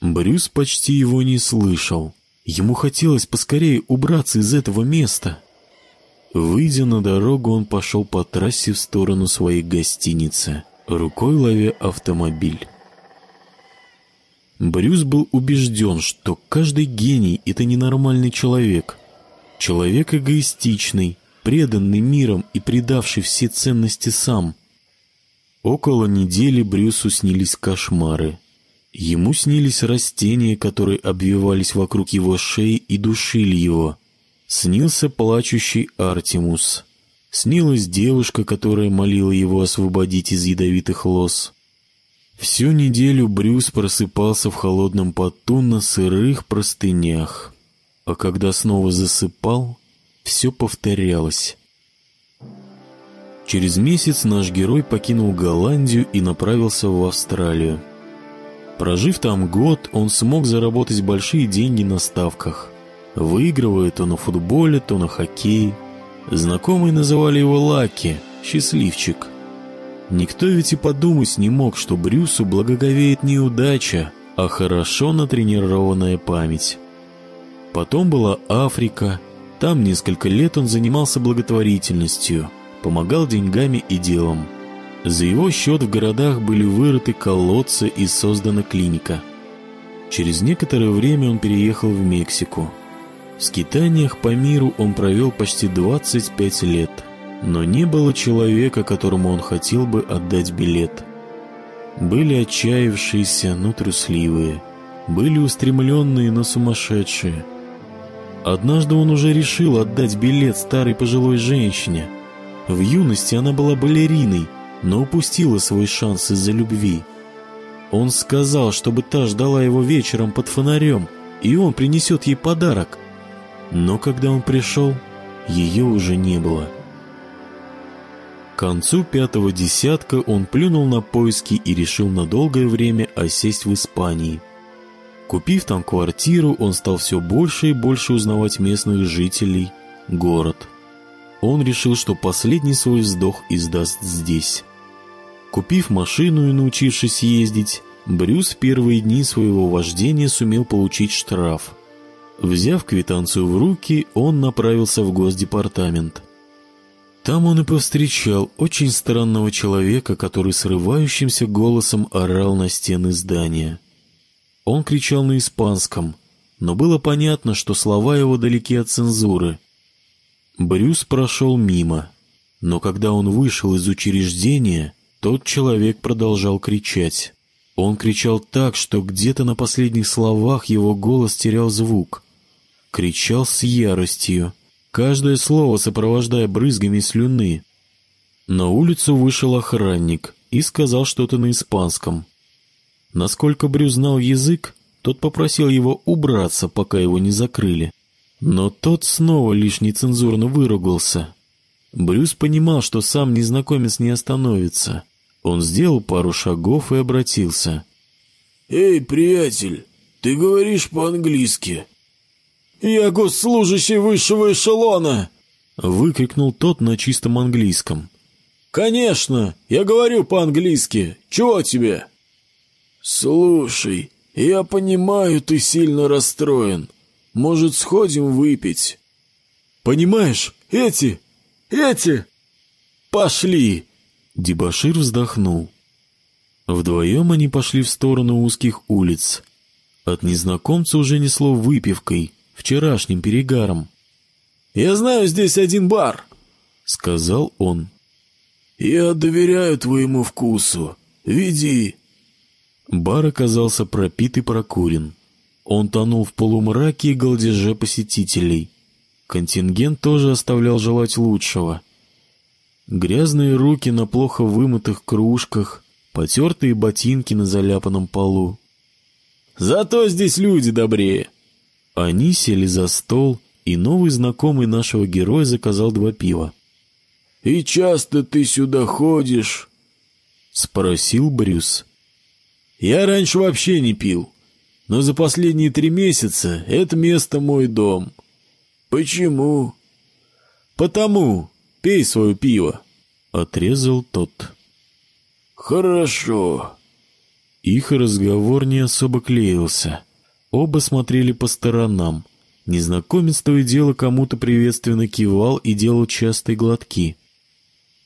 Брюс почти его не слышал. Ему хотелось поскорее убраться из этого места. Выйдя на дорогу, он пошел по трассе в сторону своей гостиницы, рукой ловя автомобиль. Брюс был убежден, что каждый гений — это ненормальный человек. Человек эгоистичный, преданный миром и предавший все ценности сам. Около недели Брюсу снились кошмары. Ему снились растения, которые обвивались вокруг его шеи и душили его. Снился плачущий Артемус. Снилась девушка, которая молила его освободить из ядовитых лос. Всю неделю Брюс просыпался в холодном поту на сырых простынях. А когда снова засыпал, все повторялось. Через месяц наш герой покинул Голландию и направился в Австралию. Прожив там год, он смог заработать большие деньги на ставках. Выигрывая то на футболе, то на хоккее. Знакомые называли его Лаки, счастливчик – Никто ведь и подумать не мог, что Брюсу благоговеет не удача, а хорошо натренированная память. Потом была Африка. Там несколько лет он занимался благотворительностью, помогал деньгами и делом. За его счет в городах были вырыты колодцы и создана клиника. Через некоторое время он переехал в Мексику. В скитаниях по миру он провел почти 25 лет – но не было человека, которому он хотел бы отдать билет. Были отчаявшиеся, но трусливые, были устремленные, но сумасшедшие. Однажды он уже решил отдать билет старой пожилой женщине. В юности она была балериной, но упустила свой шанс из-за любви. Он сказал, чтобы та ждала его вечером под фонарем, и он принесет ей подарок. Но когда он пришел, ее уже не было. К концу пятого десятка он плюнул на поиски и решил на долгое время осесть в Испании. Купив там квартиру, он стал все больше и больше узнавать местных жителей, город. Он решил, что последний свой вздох издаст здесь. Купив машину и научившись ездить, Брюс в первые дни своего вождения сумел получить штраф. Взяв квитанцию в руки, он направился в госдепартамент – там он и повстречал очень странного человека, который срывающимся голосом орал на стены здания. Он кричал на испанском, но было понятно, что слова его далеки от цензуры. Брюс прошел мимо, но когда он вышел из учреждения, тот человек продолжал кричать. Он кричал так, что где-то на последних словах его голос терял звук. Кричал с яростью, каждое слово сопровождая брызгами слюны. На улицу вышел охранник и сказал что-то на испанском. Насколько Брюс знал язык, тот попросил его убраться, пока его не закрыли. Но тот снова лишь нецензурно выругался. Брюс понимал, что сам незнакомец не остановится. Он сделал пару шагов и обратился. «Эй, приятель, ты говоришь по-английски?» «Я госслужащий высшего эшелона!» — выкрикнул тот на чистом английском. «Конечно, я говорю по-английски. Чего тебе?» «Слушай, я понимаю, ты сильно расстроен. Может, сходим выпить?» «Понимаешь, эти, эти...» «Пошли!» Дебашир вздохнул. Вдвоем они пошли в сторону узких улиц. От незнакомца уже несло выпивкой, вчерашним перегаром. «Я знаю здесь один бар», — сказал он. «Я доверяю твоему вкусу. Веди». Бар оказался пропит и прокурен. Он тонул в полумраке и голдеже посетителей. Контингент тоже оставлял желать лучшего. Грязные руки на плохо вымытых кружках, потертые ботинки на заляпанном полу. «Зато здесь люди добрее!» Они сели за стол, и новый знакомый нашего героя заказал два пива. «И часто ты сюда ходишь?» — спросил Брюс. «Я раньше вообще не пил, но за последние три месяца это место мой дом». «Почему?» «Потому. Пей свое пиво», — отрезал тот. «Хорошо». Их разговор не особо клеился. Оба смотрели по сторонам. Незнакомец то и дело кому-то приветственно кивал и делал частые глотки.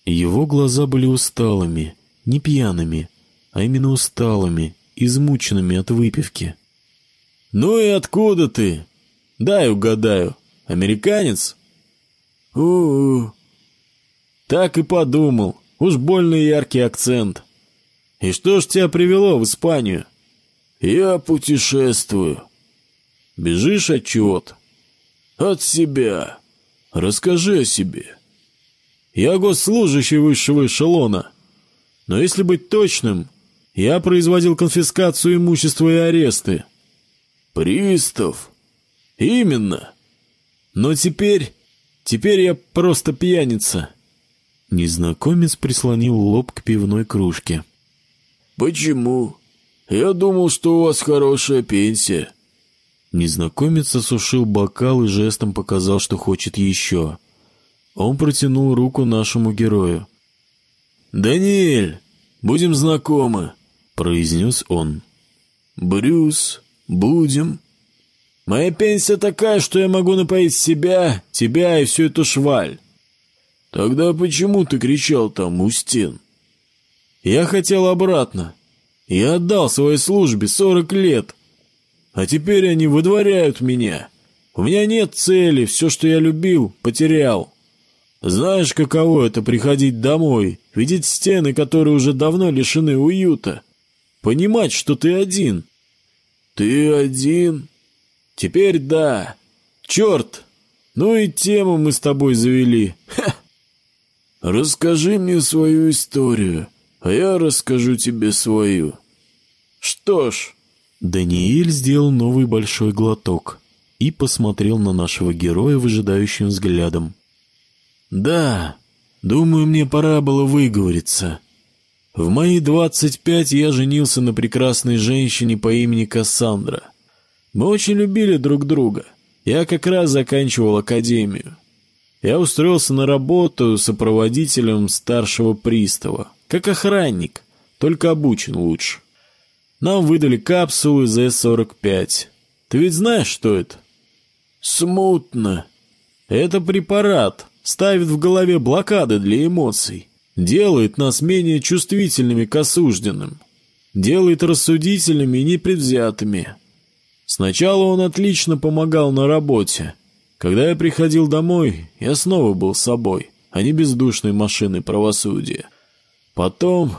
Его глаза были усталыми, не пьяными, а именно усталыми, измученными от выпивки. «Ну и откуда ты? Дай угадаю. Американец?» «У-у-у». «Так и подумал. Уж больно яркий акцент. И что ж тебя привело в Испанию?» «Я путешествую». «Бежишь от чего-то?» «От себя. Расскажи о себе». «Я госслужащий высшего эшелона. Но если быть точным, я производил конфискацию имущества и аресты». «Пристав?» «Именно. Но теперь... Теперь я просто пьяница». Незнакомец прислонил лоб к пивной кружке. «Почему? Я думал, что у вас хорошая пенсия». Незнакомец осушил бокал и жестом показал, что хочет еще. Он протянул руку нашему герою. «Даниэль, будем знакомы», — произнес он. «Брюс, будем». «Моя пенсия такая, что я могу напоить себя, тебя и всю эту шваль». «Тогда почему ты кричал там у стен?» «Я хотел обратно. Я отдал своей службе сорок лет. А теперь они выдворяют меня. У меня нет цели, все, что я любил, потерял. Знаешь, каково это приходить домой, видеть стены, которые уже давно лишены уюта? Понимать, что ты один». «Ты один?» «Теперь да. Черт! Ну и тему мы с тобой завели. Ха!» «Расскажи мне свою историю, а я расскажу тебе свою». «Что ж...» Даниэль сделал новый большой глоток и посмотрел на нашего героя выжидающим взглядом. «Да, думаю, мне пора было выговориться. В мои двадцать пять я женился на прекрасной женщине по имени Кассандра. Мы очень любили друг друга. Я как раз заканчивал академию. Я устроился на работу сопроводителем старшего пристава, как охранник, только обучен лучше. Нам выдали капсулы ЗС-45. Ты ведь знаешь, что это? Смутно. Это препарат, ставит в голове блокады для эмоций, делает нас менее чувствительными к осужденным, делает рассудительными и непредвзятыми. Сначала он отлично помогал на работе. Когда я приходил домой, я снова был собой, а не бездушной машиной правосудия. Потом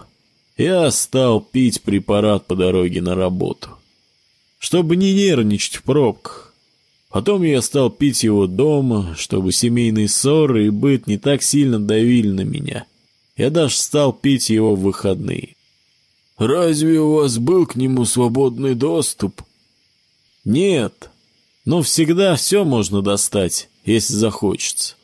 я стал пить препарат по дороге на работу, чтобы не нервничать в пробках. Потом я стал пить его дома, чтобы семейные ссоры и быт не так сильно давили на меня. Я даже стал пить его в выходные. «Разве у вас был к нему свободный доступ?» «Нет, но всегда все можно достать, если захочется.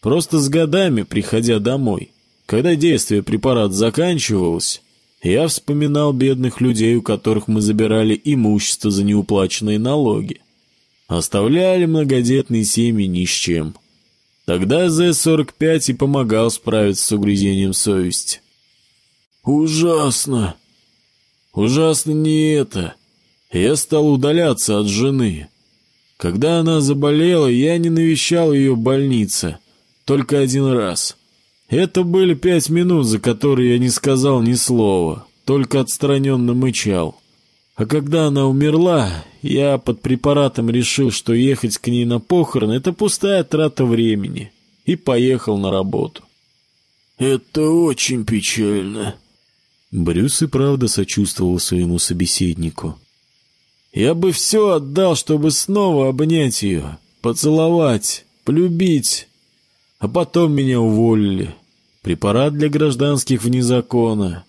Просто с годами, приходя домой, когда действие препарата заканчивалось, я вспоминал бедных людей, у которых мы забирали имущество за неуплаченные налоги. Оставляли многодетные семьи ни с чем. Тогда З-45 и помогал справиться с угрызением совести. «Ужасно!» «Ужасно не это. Я стал удаляться от жены. Когда она заболела, я не навещал ее в больнице. Только один раз. Это были пять минут, за которые я не сказал ни слова. только отстраненно мычал. А когда она умерла, я под препаратом решил, что ехать к ней на похороны — это пустая трата времени, и поехал на работу. «Это очень печально». Брюс и правда сочувствовал своему собеседнику. «Я бы все отдал, чтобы снова обнять ее, поцеловать, полюбить. А потом меня уволили. Препарат для гражданских вне закона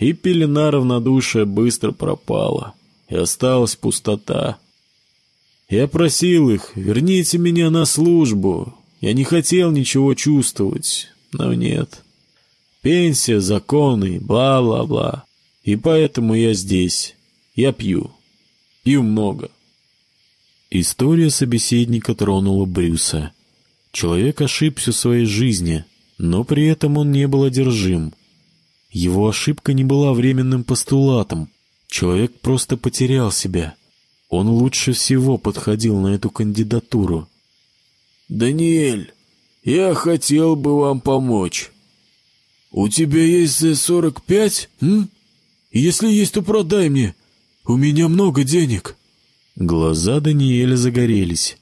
и пелена равнодушия быстро пропала, и осталась пустота. Я просил их, верните меня на службу. Я не хотел ничего чувствовать, но нет. Пенсия, законы, бла-бла-бла. И поэтому я здесь. Я пью. Пью много. История собеседника тронула Брюса. Человек ошибся в своей жизни, но при этом он не был одержим. Его ошибка не была временным постулатом. Человек просто потерял себя. Он лучше всего подходил на эту кандидатуру. «Даниэль, я хотел бы вам помочь. У тебя есть за сорок пять, м? Если есть, то продай мне. У меня много денег». Глаза Даниэля загорелись.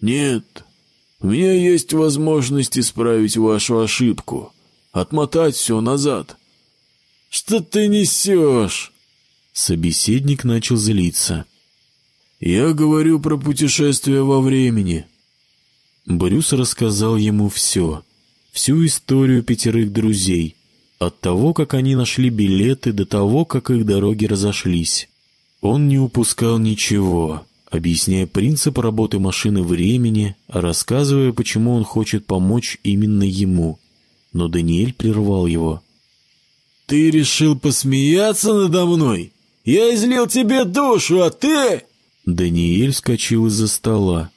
«Нет, у меня есть возможность исправить вашу ошибку отмотать все назад. Что ты несешь? Собеседник начал злиться. Я говорю про путешествие во времени. Брюс рассказал ему все, всю историю пятерых друзей, от того, как они нашли билеты, до того, как их дороги разошлись. Он не упускал ничего, объясняя принцип работы машины времени, рассказывая, почему он хочет помочь именно ему но Даниэль прервал его. «Ты решил посмеяться надо мной? Я излил тебе душу, а ты...» Даниэль вскочил из-за стола.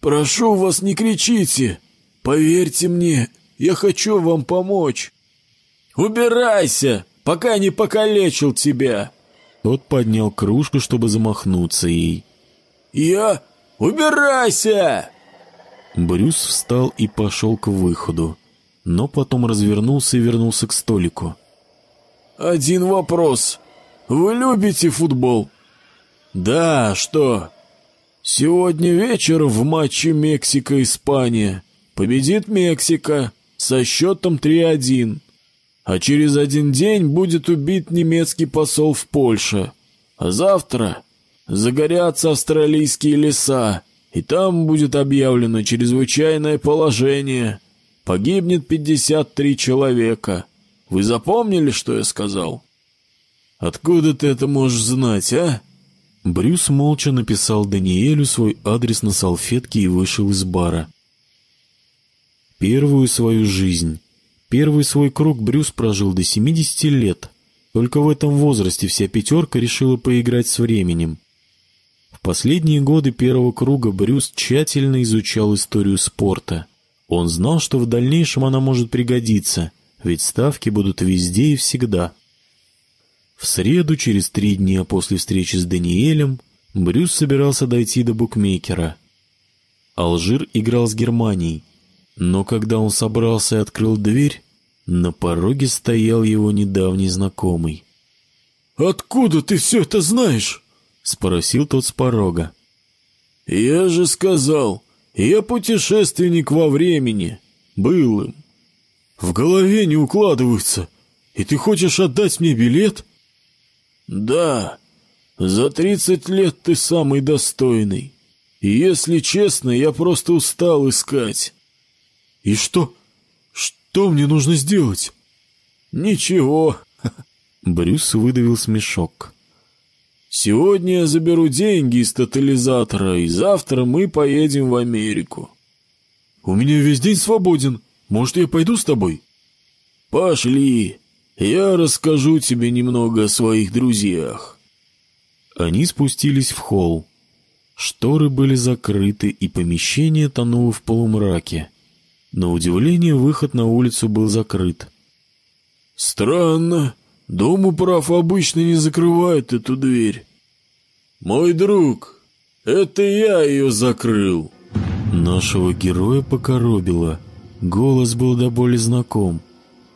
«Прошу вас, не кричите! Поверьте мне, я хочу вам помочь!» «Убирайся, пока не покалечил тебя!» Тот поднял кружку, чтобы замахнуться ей. «Я? Убирайся!» Брюс встал и пошел к выходу но потом развернулся и вернулся к столику. «Один вопрос. Вы любите футбол?» «Да, что?» «Сегодня вечером в матче Мексика-Испания победит Мексика со счетом 3-1, а через один день будет убит немецкий посол в Польше, а завтра загорятся австралийские леса, и там будет объявлено чрезвычайное положение». Погибнет 53 человека. Вы запомнили, что я сказал? Откуда ты это можешь знать, а? Брюс молча написал Даниэлю свой адрес на салфетке и вышел из бара. Первую свою жизнь, первый свой круг Брюс прожил до 70 лет. Только в этом возрасте вся пятерка решила поиграть с временем. В последние годы первого круга Брюс тщательно изучал историю спорта. Он знал, что в дальнейшем она может пригодиться, ведь ставки будут везде и всегда. В среду, через три дня после встречи с Даниэлем, Брюс собирался дойти до букмекера. Алжир играл с Германией, но когда он собрался и открыл дверь, на пороге стоял его недавний знакомый. «Откуда ты все это знаешь?» — спросил тот с порога. «Я же сказал, я путешественник во времени. Был им. В голове не укладывается. И ты хочешь отдать мне билет? Да. За тридцать лет ты самый достойный. И если честно, я просто устал искать. И что? Что мне нужно сделать? Ничего. (laughs) Брюс выдавил смешок. Сегодня я заберу деньги из тотализатора, и завтра мы поедем в Америку. У меня весь день свободен. Может, я пойду с тобой? Пошли. Я расскажу тебе немного о своих друзьях. Они спустились в холл. Шторы были закрыты, и помещение тонуло в полумраке. На удивление, выход на улицу был закрыт. «Странно. Дом управ обычно не закрывает эту дверь. Мой друг, это я ее закрыл. Нашего героя покоробило. Голос был до боли знаком.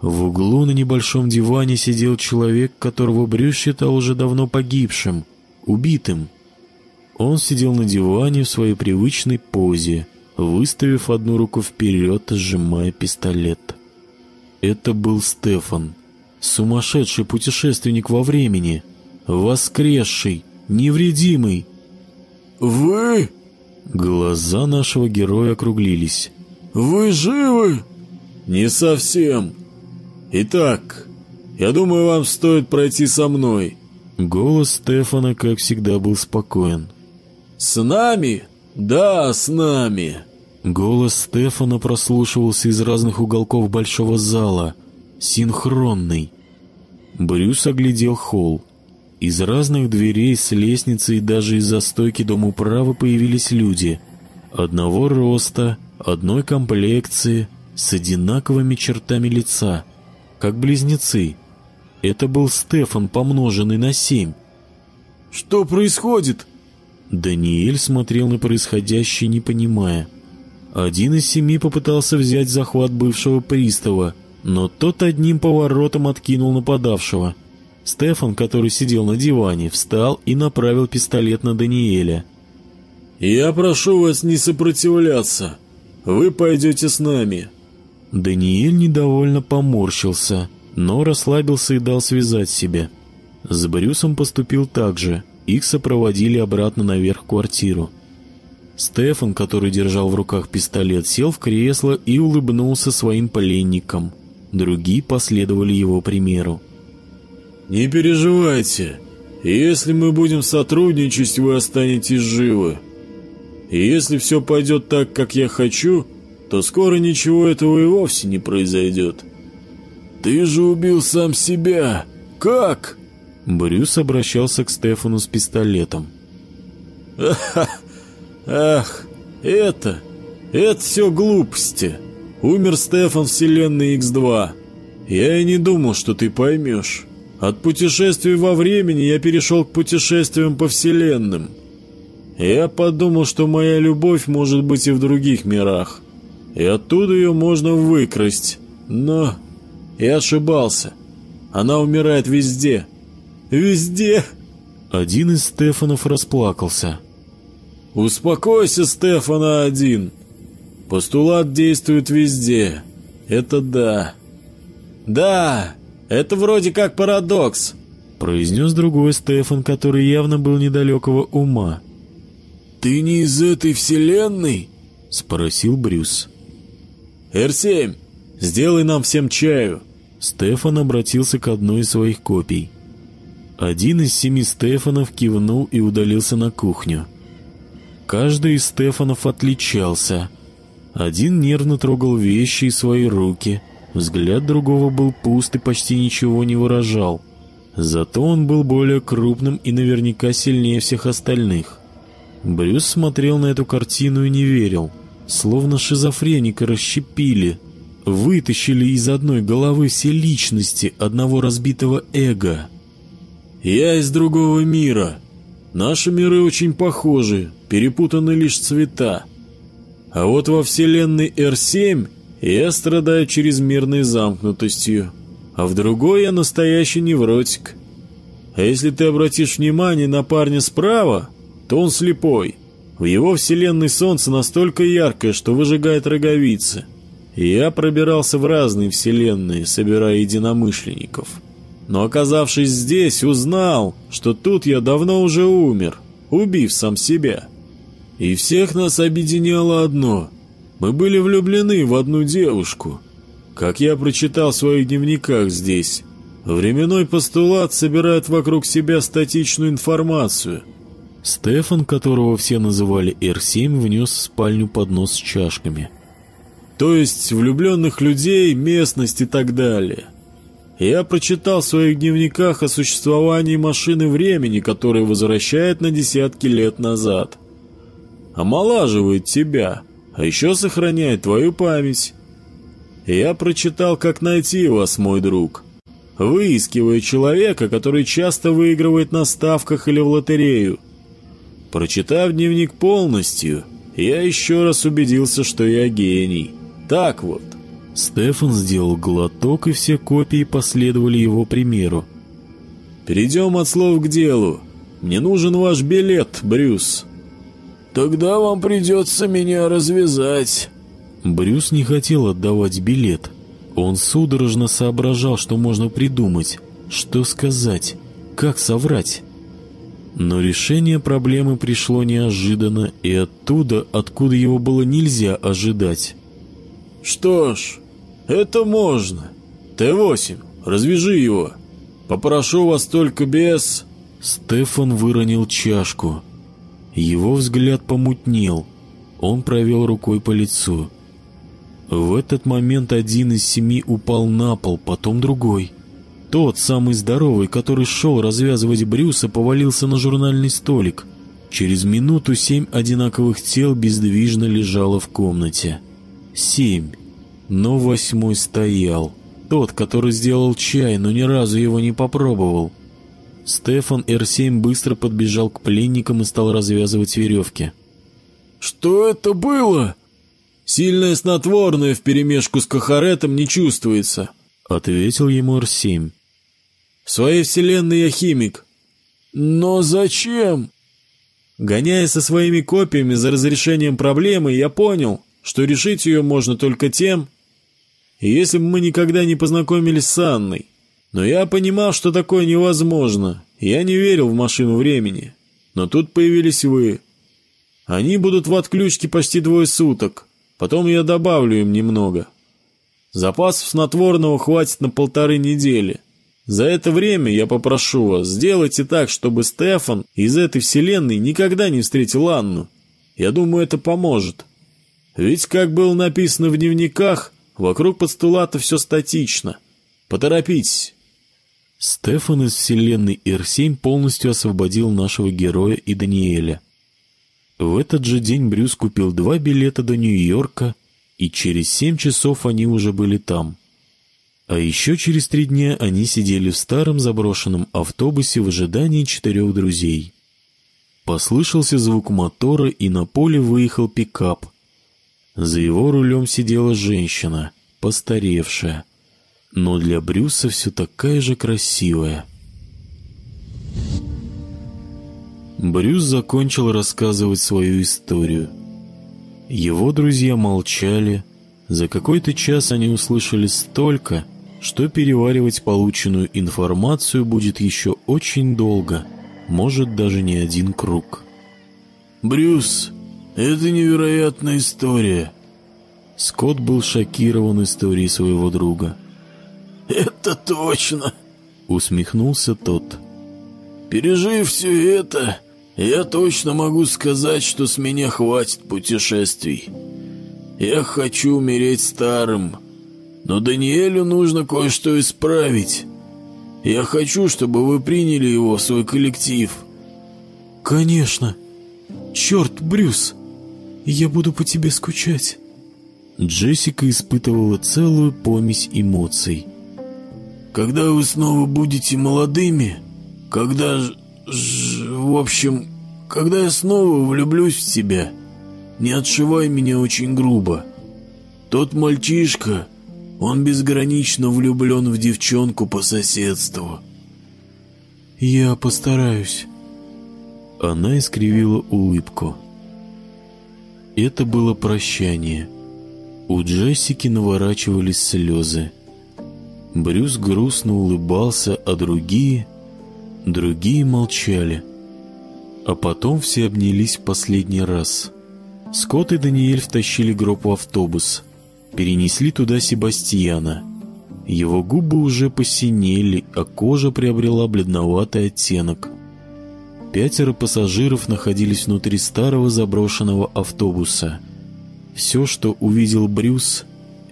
В углу на небольшом диване сидел человек, которого Брюс считал уже давно погибшим, убитым. Он сидел на диване в своей привычной позе, выставив одну руку вперед, сжимая пистолет. Это был Стефан, сумасшедший путешественник во времени, воскресший, невредимый. «Вы? Глаза нашего героя округлились. Вы живы?» «Не совсем. Итак, я думаю, вам стоит пройти со мной». Голос Стефана, как всегда, был спокоен. «С нами? Да, с нами». Голос Стефана прослушивался из разных уголков большого зала, синхронный. Брюс оглядел холл. Из разных дверей, с лестницы и даже из-за стойки дома управы появились люди. Одного роста, одной комплекции, с одинаковыми чертами лица, как близнецы. Это был Стефан, помноженный на семь. «Что происходит?» Даниэль смотрел на происходящее, не понимая. Один из семи попытался взять захват бывшего пристава, но тот одним поворотом откинул нападавшего. Стефан, который сидел на диване, встал и направил пистолет на Даниэля. «Я прошу вас не сопротивляться. Вы пойдете с нами». Даниэль недовольно поморщился, но расслабился и дал связать себя. С Брюсом поступил так же. Их сопроводили обратно наверх в квартиру. Стефан, который держал в руках пистолет, сел в кресло и улыбнулся своим пленникам. Другие последовали его примеру. «Не переживайте. Если мы будем сотрудничать, вы останетесь живы. И если все пойдет так, как я хочу, то скоро ничего этого и вовсе не произойдет. Ты же убил сам себя. Как?» Брюс обращался к Стефану с пистолетом. «Ах, это... это все глупости. Умер Стефан Вселенной X2. Я и не думал, что ты поймешь. От путешествий во времени я перешел к путешествиям по Вселенным. Я подумал, что моя любовь может быть и в других мирах. И оттуда ее можно выкрасть. Но я ошибался. Она умирает везде. Везде!» Один из Стефанов расплакался. «Успокойся, Стефана-1. Постулат действует везде. Это да». «Да, это вроде как парадокс», — произнес другой Стефан, который явно был недалекого ума. «Ты не из этой вселенной?» — спросил Брюс. «Р-7, сделай нам всем чаю». Стефан обратился к одной из своих копий. Один из семи Стефанов кивнул и удалился на кухню. Каждый из Стефанов отличался. Один нервно трогал вещи и свои руки, взгляд другого был пуст и почти ничего не выражал. Зато он был более крупным и наверняка сильнее всех остальных. Брюс смотрел на эту картину и не верил. Словно шизофреника расщепили, вытащили из одной головы все личности одного разбитого эго. «Я из другого мира. Наши миры очень похожи, перепутаны лишь цвета. А вот во вселенной R7 я страдаю чрезмерной замкнутостью, а в другой я настоящий невротик. А если ты обратишь внимание на парня справа, то он слепой. В его вселенной солнце настолько яркое, что выжигает роговицы. Я пробирался в разные вселенные, собирая единомышленников» но оказавшись здесь, узнал, что тут я давно уже умер, убив сам себя. И всех нас объединяло одно. Мы были влюблены в одну девушку. Как я прочитал в своих дневниках здесь, временной постулат собирает вокруг себя статичную информацию. Стефан, которого все называли Р-7, внес в спальню поднос с чашками. То есть влюбленных людей, местность и так далее. Я прочитал в своих дневниках о существовании машины времени, которая возвращает на десятки лет назад. Омолаживает тебя, а еще сохраняет твою память. Я прочитал, как найти вас, мой друг. Выискивая человека, который часто выигрывает на ставках или в лотерею. Прочитав дневник полностью, я еще раз убедился, что я гений. Так вот, Стефан сделал глоток, и все копии последовали его примеру. «Перейдем от слов к делу. Мне нужен ваш билет, Брюс». «Тогда вам придется меня развязать». Брюс не хотел отдавать билет. Он судорожно соображал, что можно придумать, что сказать, как соврать. Но решение проблемы пришло неожиданно и оттуда, откуда его было нельзя ожидать. «Что ж, это можно. Т-8, развяжи его. Попрошу вас только без...» Стефан выронил чашку. Его взгляд помутнел. Он провел рукой по лицу. В этот момент один из семи упал на пол, потом другой. Тот, самый здоровый, который шел развязывать Брюса, повалился на журнальный столик. Через минуту семь одинаковых тел бездвижно лежало в комнате. Семь. Но восьмой стоял. Тот, который сделал чай, но ни разу его не попробовал. Стефан Р-7 быстро подбежал к пленникам и стал развязывать веревки. «Что это было?» «Сильное снотворное вперемешку с кахаретом не чувствуется», — ответил ему Р-7. «В своей вселенной я химик». «Но зачем?» Гоняя со своими копиями за разрешением проблемы, я понял, что решить ее можно только тем, если бы мы никогда не познакомились с Анной. Но я понимал, что такое невозможно. Я не верил в машину времени. Но тут появились вы. Они будут в отключке почти двое суток. Потом я добавлю им немного. Запасов снотворного хватит на полторы недели. За это время я попрошу вас, сделайте так, чтобы Стефан из этой вселенной никогда не встретил Анну. Я думаю, это поможет. Ведь, как было написано в дневниках, вокруг постулата все статично. Поторопитесь. Стефан из вселенной Р-7 полностью освободил нашего героя и Даниэля. В этот же день Брюс купил два билета до Нью-Йорка, и через семь часов они уже были там. А еще через три дня они сидели в старом заброшенном автобусе в ожидании четырех друзей. Послышался звук мотора, и на поле выехал пикап. За его рулем сидела женщина, постаревшая, но для Брюса все такая же красивая. Брюс закончил рассказывать свою историю. Его друзья молчали. За какой-то час они услышали столько, что переваривать полученную информацию будет еще очень долго, может даже не один круг. «Брюс, это невероятная история!» Скотт был шокирован историей своего друга. «Это точно!» — усмехнулся тот. «Пережив все это, я точно могу сказать, что с меня хватит путешествий. Я хочу умереть старым, но Даниэлю нужно кое-что исправить. Я хочу, чтобы вы приняли его в свой коллектив». «Конечно. Черт, Брюс, я буду по тебе скучать». Джессика испытывала целую помесь эмоций. Когда вы снова будете молодыми, когда ж, ж, в общем, когда я снова влюблюсь в тебя, не отшивай меня очень грубо. Тот мальчишка, он безгранично влюблен в девчонку по соседству. Я постараюсь. Она искривила улыбку. Это было прощание. У Джессики наворачивались слезы. Брюс грустно улыбался, а другие... Другие молчали. А потом все обнялись в последний раз. Скотт и Даниэль втащили гроб в автобус. Перенесли туда Себастьяна. Его губы уже посинели, а кожа приобрела бледноватый оттенок. Пятеро пассажиров находились внутри старого заброшенного автобуса. Все, что увидел Брюс,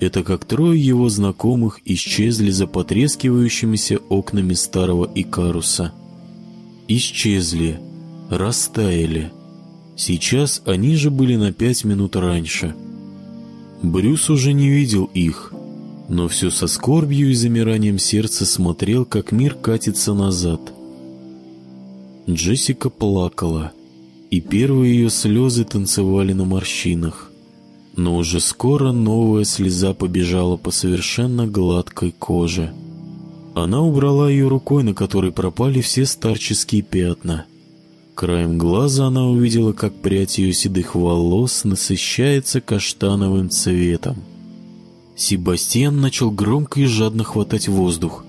это как трое его знакомых исчезли за потрескивающимися окнами старого Икаруса. Исчезли, растаяли. Сейчас они же были на пять минут раньше. Брюс уже не видел их, но все со скорбью и замиранием сердца смотрел, как мир катится назад. Джессика плакала, и первые ее слезы танцевали на морщинах. Но уже скоро новая слеза побежала по совершенно гладкой коже. Она убрала ее рукой, на которой пропали все старческие пятна. Краем глаза она увидела, как прядь ее седых волос насыщается каштановым цветом. Себастьян начал громко и жадно хватать воздух.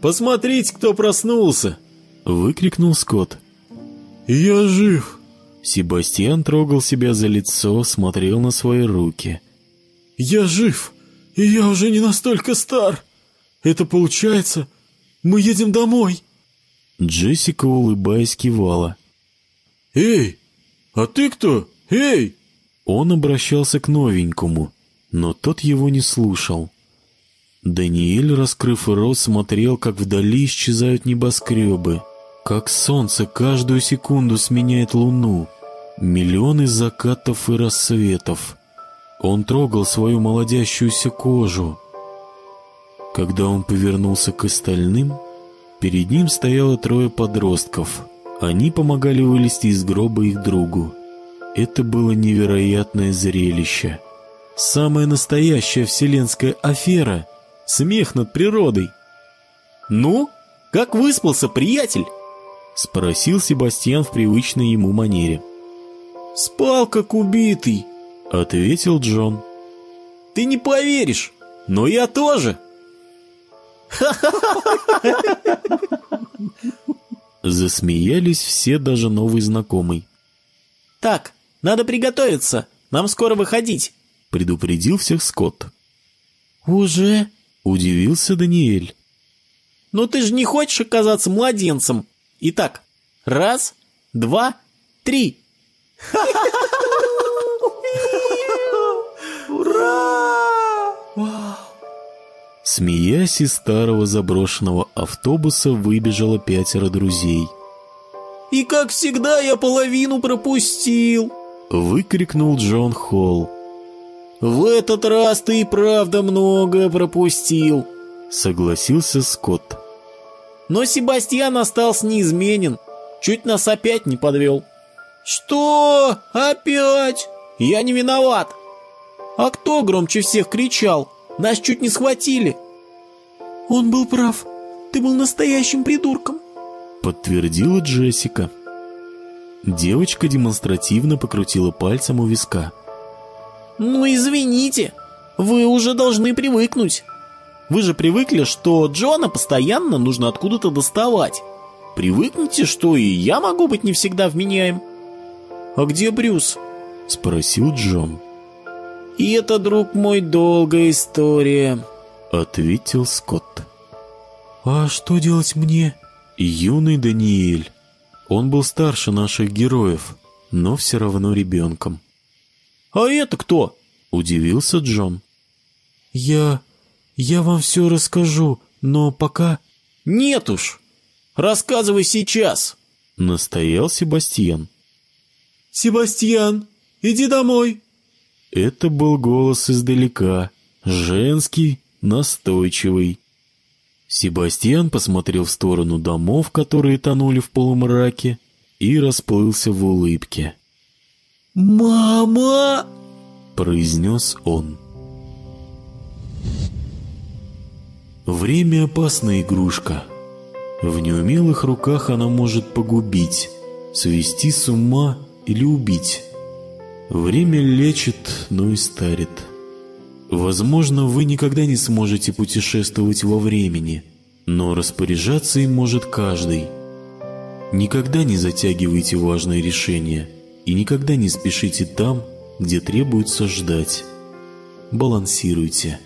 «Посмотрите, кто проснулся!» — выкрикнул Скотт. «Я жив!» Себастьян трогал себя за лицо, смотрел на свои руки. «Я жив, и я уже не настолько стар. Это получается, мы едем домой». Джессика, улыбаясь, кивала. «Эй, а ты кто? Эй!» Он обращался к новенькому, но тот его не слушал. Даниэль, раскрыв рот, смотрел, как вдали исчезают небоскребы, как солнце каждую секунду сменяет луну, миллионы закатов и рассветов. Он трогал свою молодящуюся кожу. Когда он повернулся к остальным, перед ним стояло трое подростков. Они помогали вылезти из гроба их другу. Это было невероятное зрелище. Самая настоящая вселенская афера — смех над природой. «Ну, как выспался, приятель?» — спросил Себастьян в привычной ему манере. «Спал, как убитый», — ответил Джон. «Ты не поверишь, но я тоже». (laughs) Засмеялись все, даже новый знакомый. «Так, надо приготовиться, нам скоро выходить», — предупредил всех Скотт. «Уже?» — удивился Даниэль. «Но ты же не хочешь оказаться младенцем. Итак, раз, два, три». Ура! Смеясь из старого заброшенного автобуса выбежало пятеро друзей. «И как всегда я половину пропустил!» Выкрикнул Джон Холл. «В этот раз ты и правда много пропустил!» Согласился Скотт. Но Себастьян остался неизменен. Чуть нас опять не подвел. «Что? Опять? Я не виноват!» «А кто громче всех кричал? Нас чуть не схватили!» «Он был прав. Ты был настоящим придурком!» Подтвердила Джессика. Девочка демонстративно покрутила пальцем у виска. «Ну, извините, вы уже должны привыкнуть. Вы же привыкли, что Джона постоянно нужно откуда-то доставать. Привыкните, что и я могу быть не всегда вменяем». «А где Брюс?» — спросил Джон. «И это, друг мой, долгая история», — ответил Скотт. «А что делать мне?» Юный Даниэль. Он был старше наших героев, но все равно ребенком. «А это кто?» — удивился Джон. «Я... я вам все расскажу, но пока...» «Нет уж! Рассказывай сейчас!» — настоял Себастьян. «Себастьян, иди домой!» Это был голос издалека, женский, настойчивый. Себастьян посмотрел в сторону домов, которые тонули в полумраке, и расплылся в улыбке. «Мама!» — произнес он. Время — опасная игрушка. В неумелых руках она может погубить, свести с ума или убить. Время лечит, но и старит. Возможно, вы никогда не сможете путешествовать во времени, но распоряжаться им может каждый. Никогда не затягивайте важные решения и никогда не спешите там, где требуется ждать. Балансируйте.